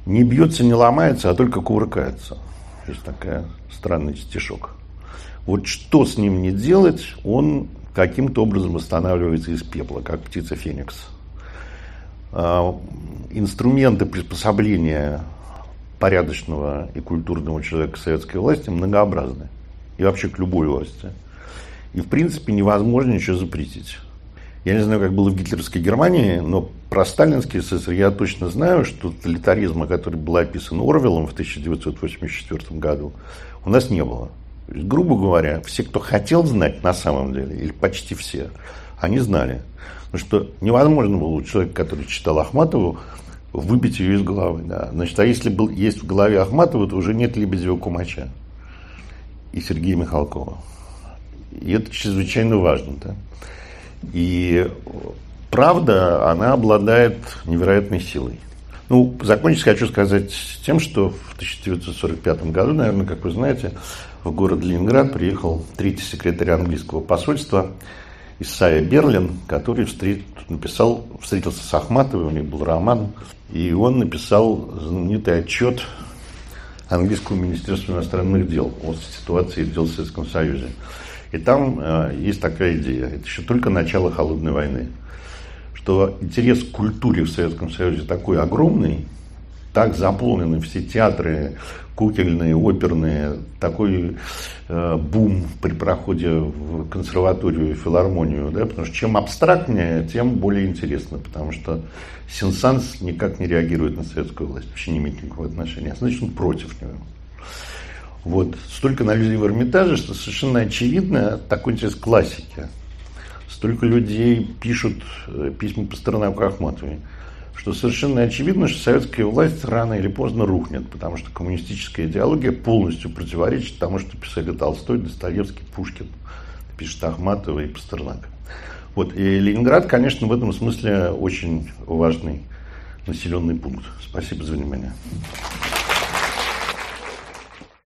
не бьется, не ломается, а только кувыркается. Есть такая странный стишок. Вот что с ним не делать, он каким-то образом восстанавливается из пепла, как птица Феникс. Э, инструменты приспособления порядочного и культурного человека советской власти многообразны. И вообще к любой власти. И, в принципе, невозможно ничего запретить. Я не знаю, как было в гитлеровской Германии, но про сталинский СССР я точно знаю, что тоталитаризма, который был описан Орвелом в 1984 году, у нас не было. есть, грубо говоря, все, кто хотел знать на самом деле, или почти все, они знали. Потому что невозможно было у человека, который читал Ахматову, выбить ее из головы. Да. Значит, а если был, есть в голове Ахматова, то уже нет Лебедева Кумача и Сергея Михалкова. И это чрезвычайно важно. Да. И правда, она обладает невероятной силой. Ну, закончить хочу сказать тем, что в 1945 году, наверное, как вы знаете, в город Ленинград приехал третий секретарь английского посольства Исайя Берлин, который встр... написал, встретился с Ахматовой, у них был роман, и он написал знаменитый отчет английского министерства иностранных дел о ситуации дел в Советском Союзе. И там э, есть такая идея, это еще только начало холодной войны, что интерес к культуре в Советском Союзе такой огромный, так заполнены все театры, кукольные, оперные, такой э, бум при проходе в консерваторию и филармонию, да, потому что чем абстрактнее, тем более интересно, потому что Сенсанс никак не реагирует на советскую власть, вообще не имеет никакого отношения, а значит он против него. Вот. Столько налюдей в Эрмитаже, что совершенно очевидно такой интерес к. Столько людей пишут э, письма по Пастернаку Ахматовой что совершенно очевидно, что советская власть рано или поздно рухнет, потому что коммунистическая идеология полностью противоречит тому, что писали Толстой, Достоевский, Пушкин, пишет Ахматова и Пастернак. Вот. И Ленинград, конечно, в этом смысле очень важный населенный пункт. Спасибо за внимание.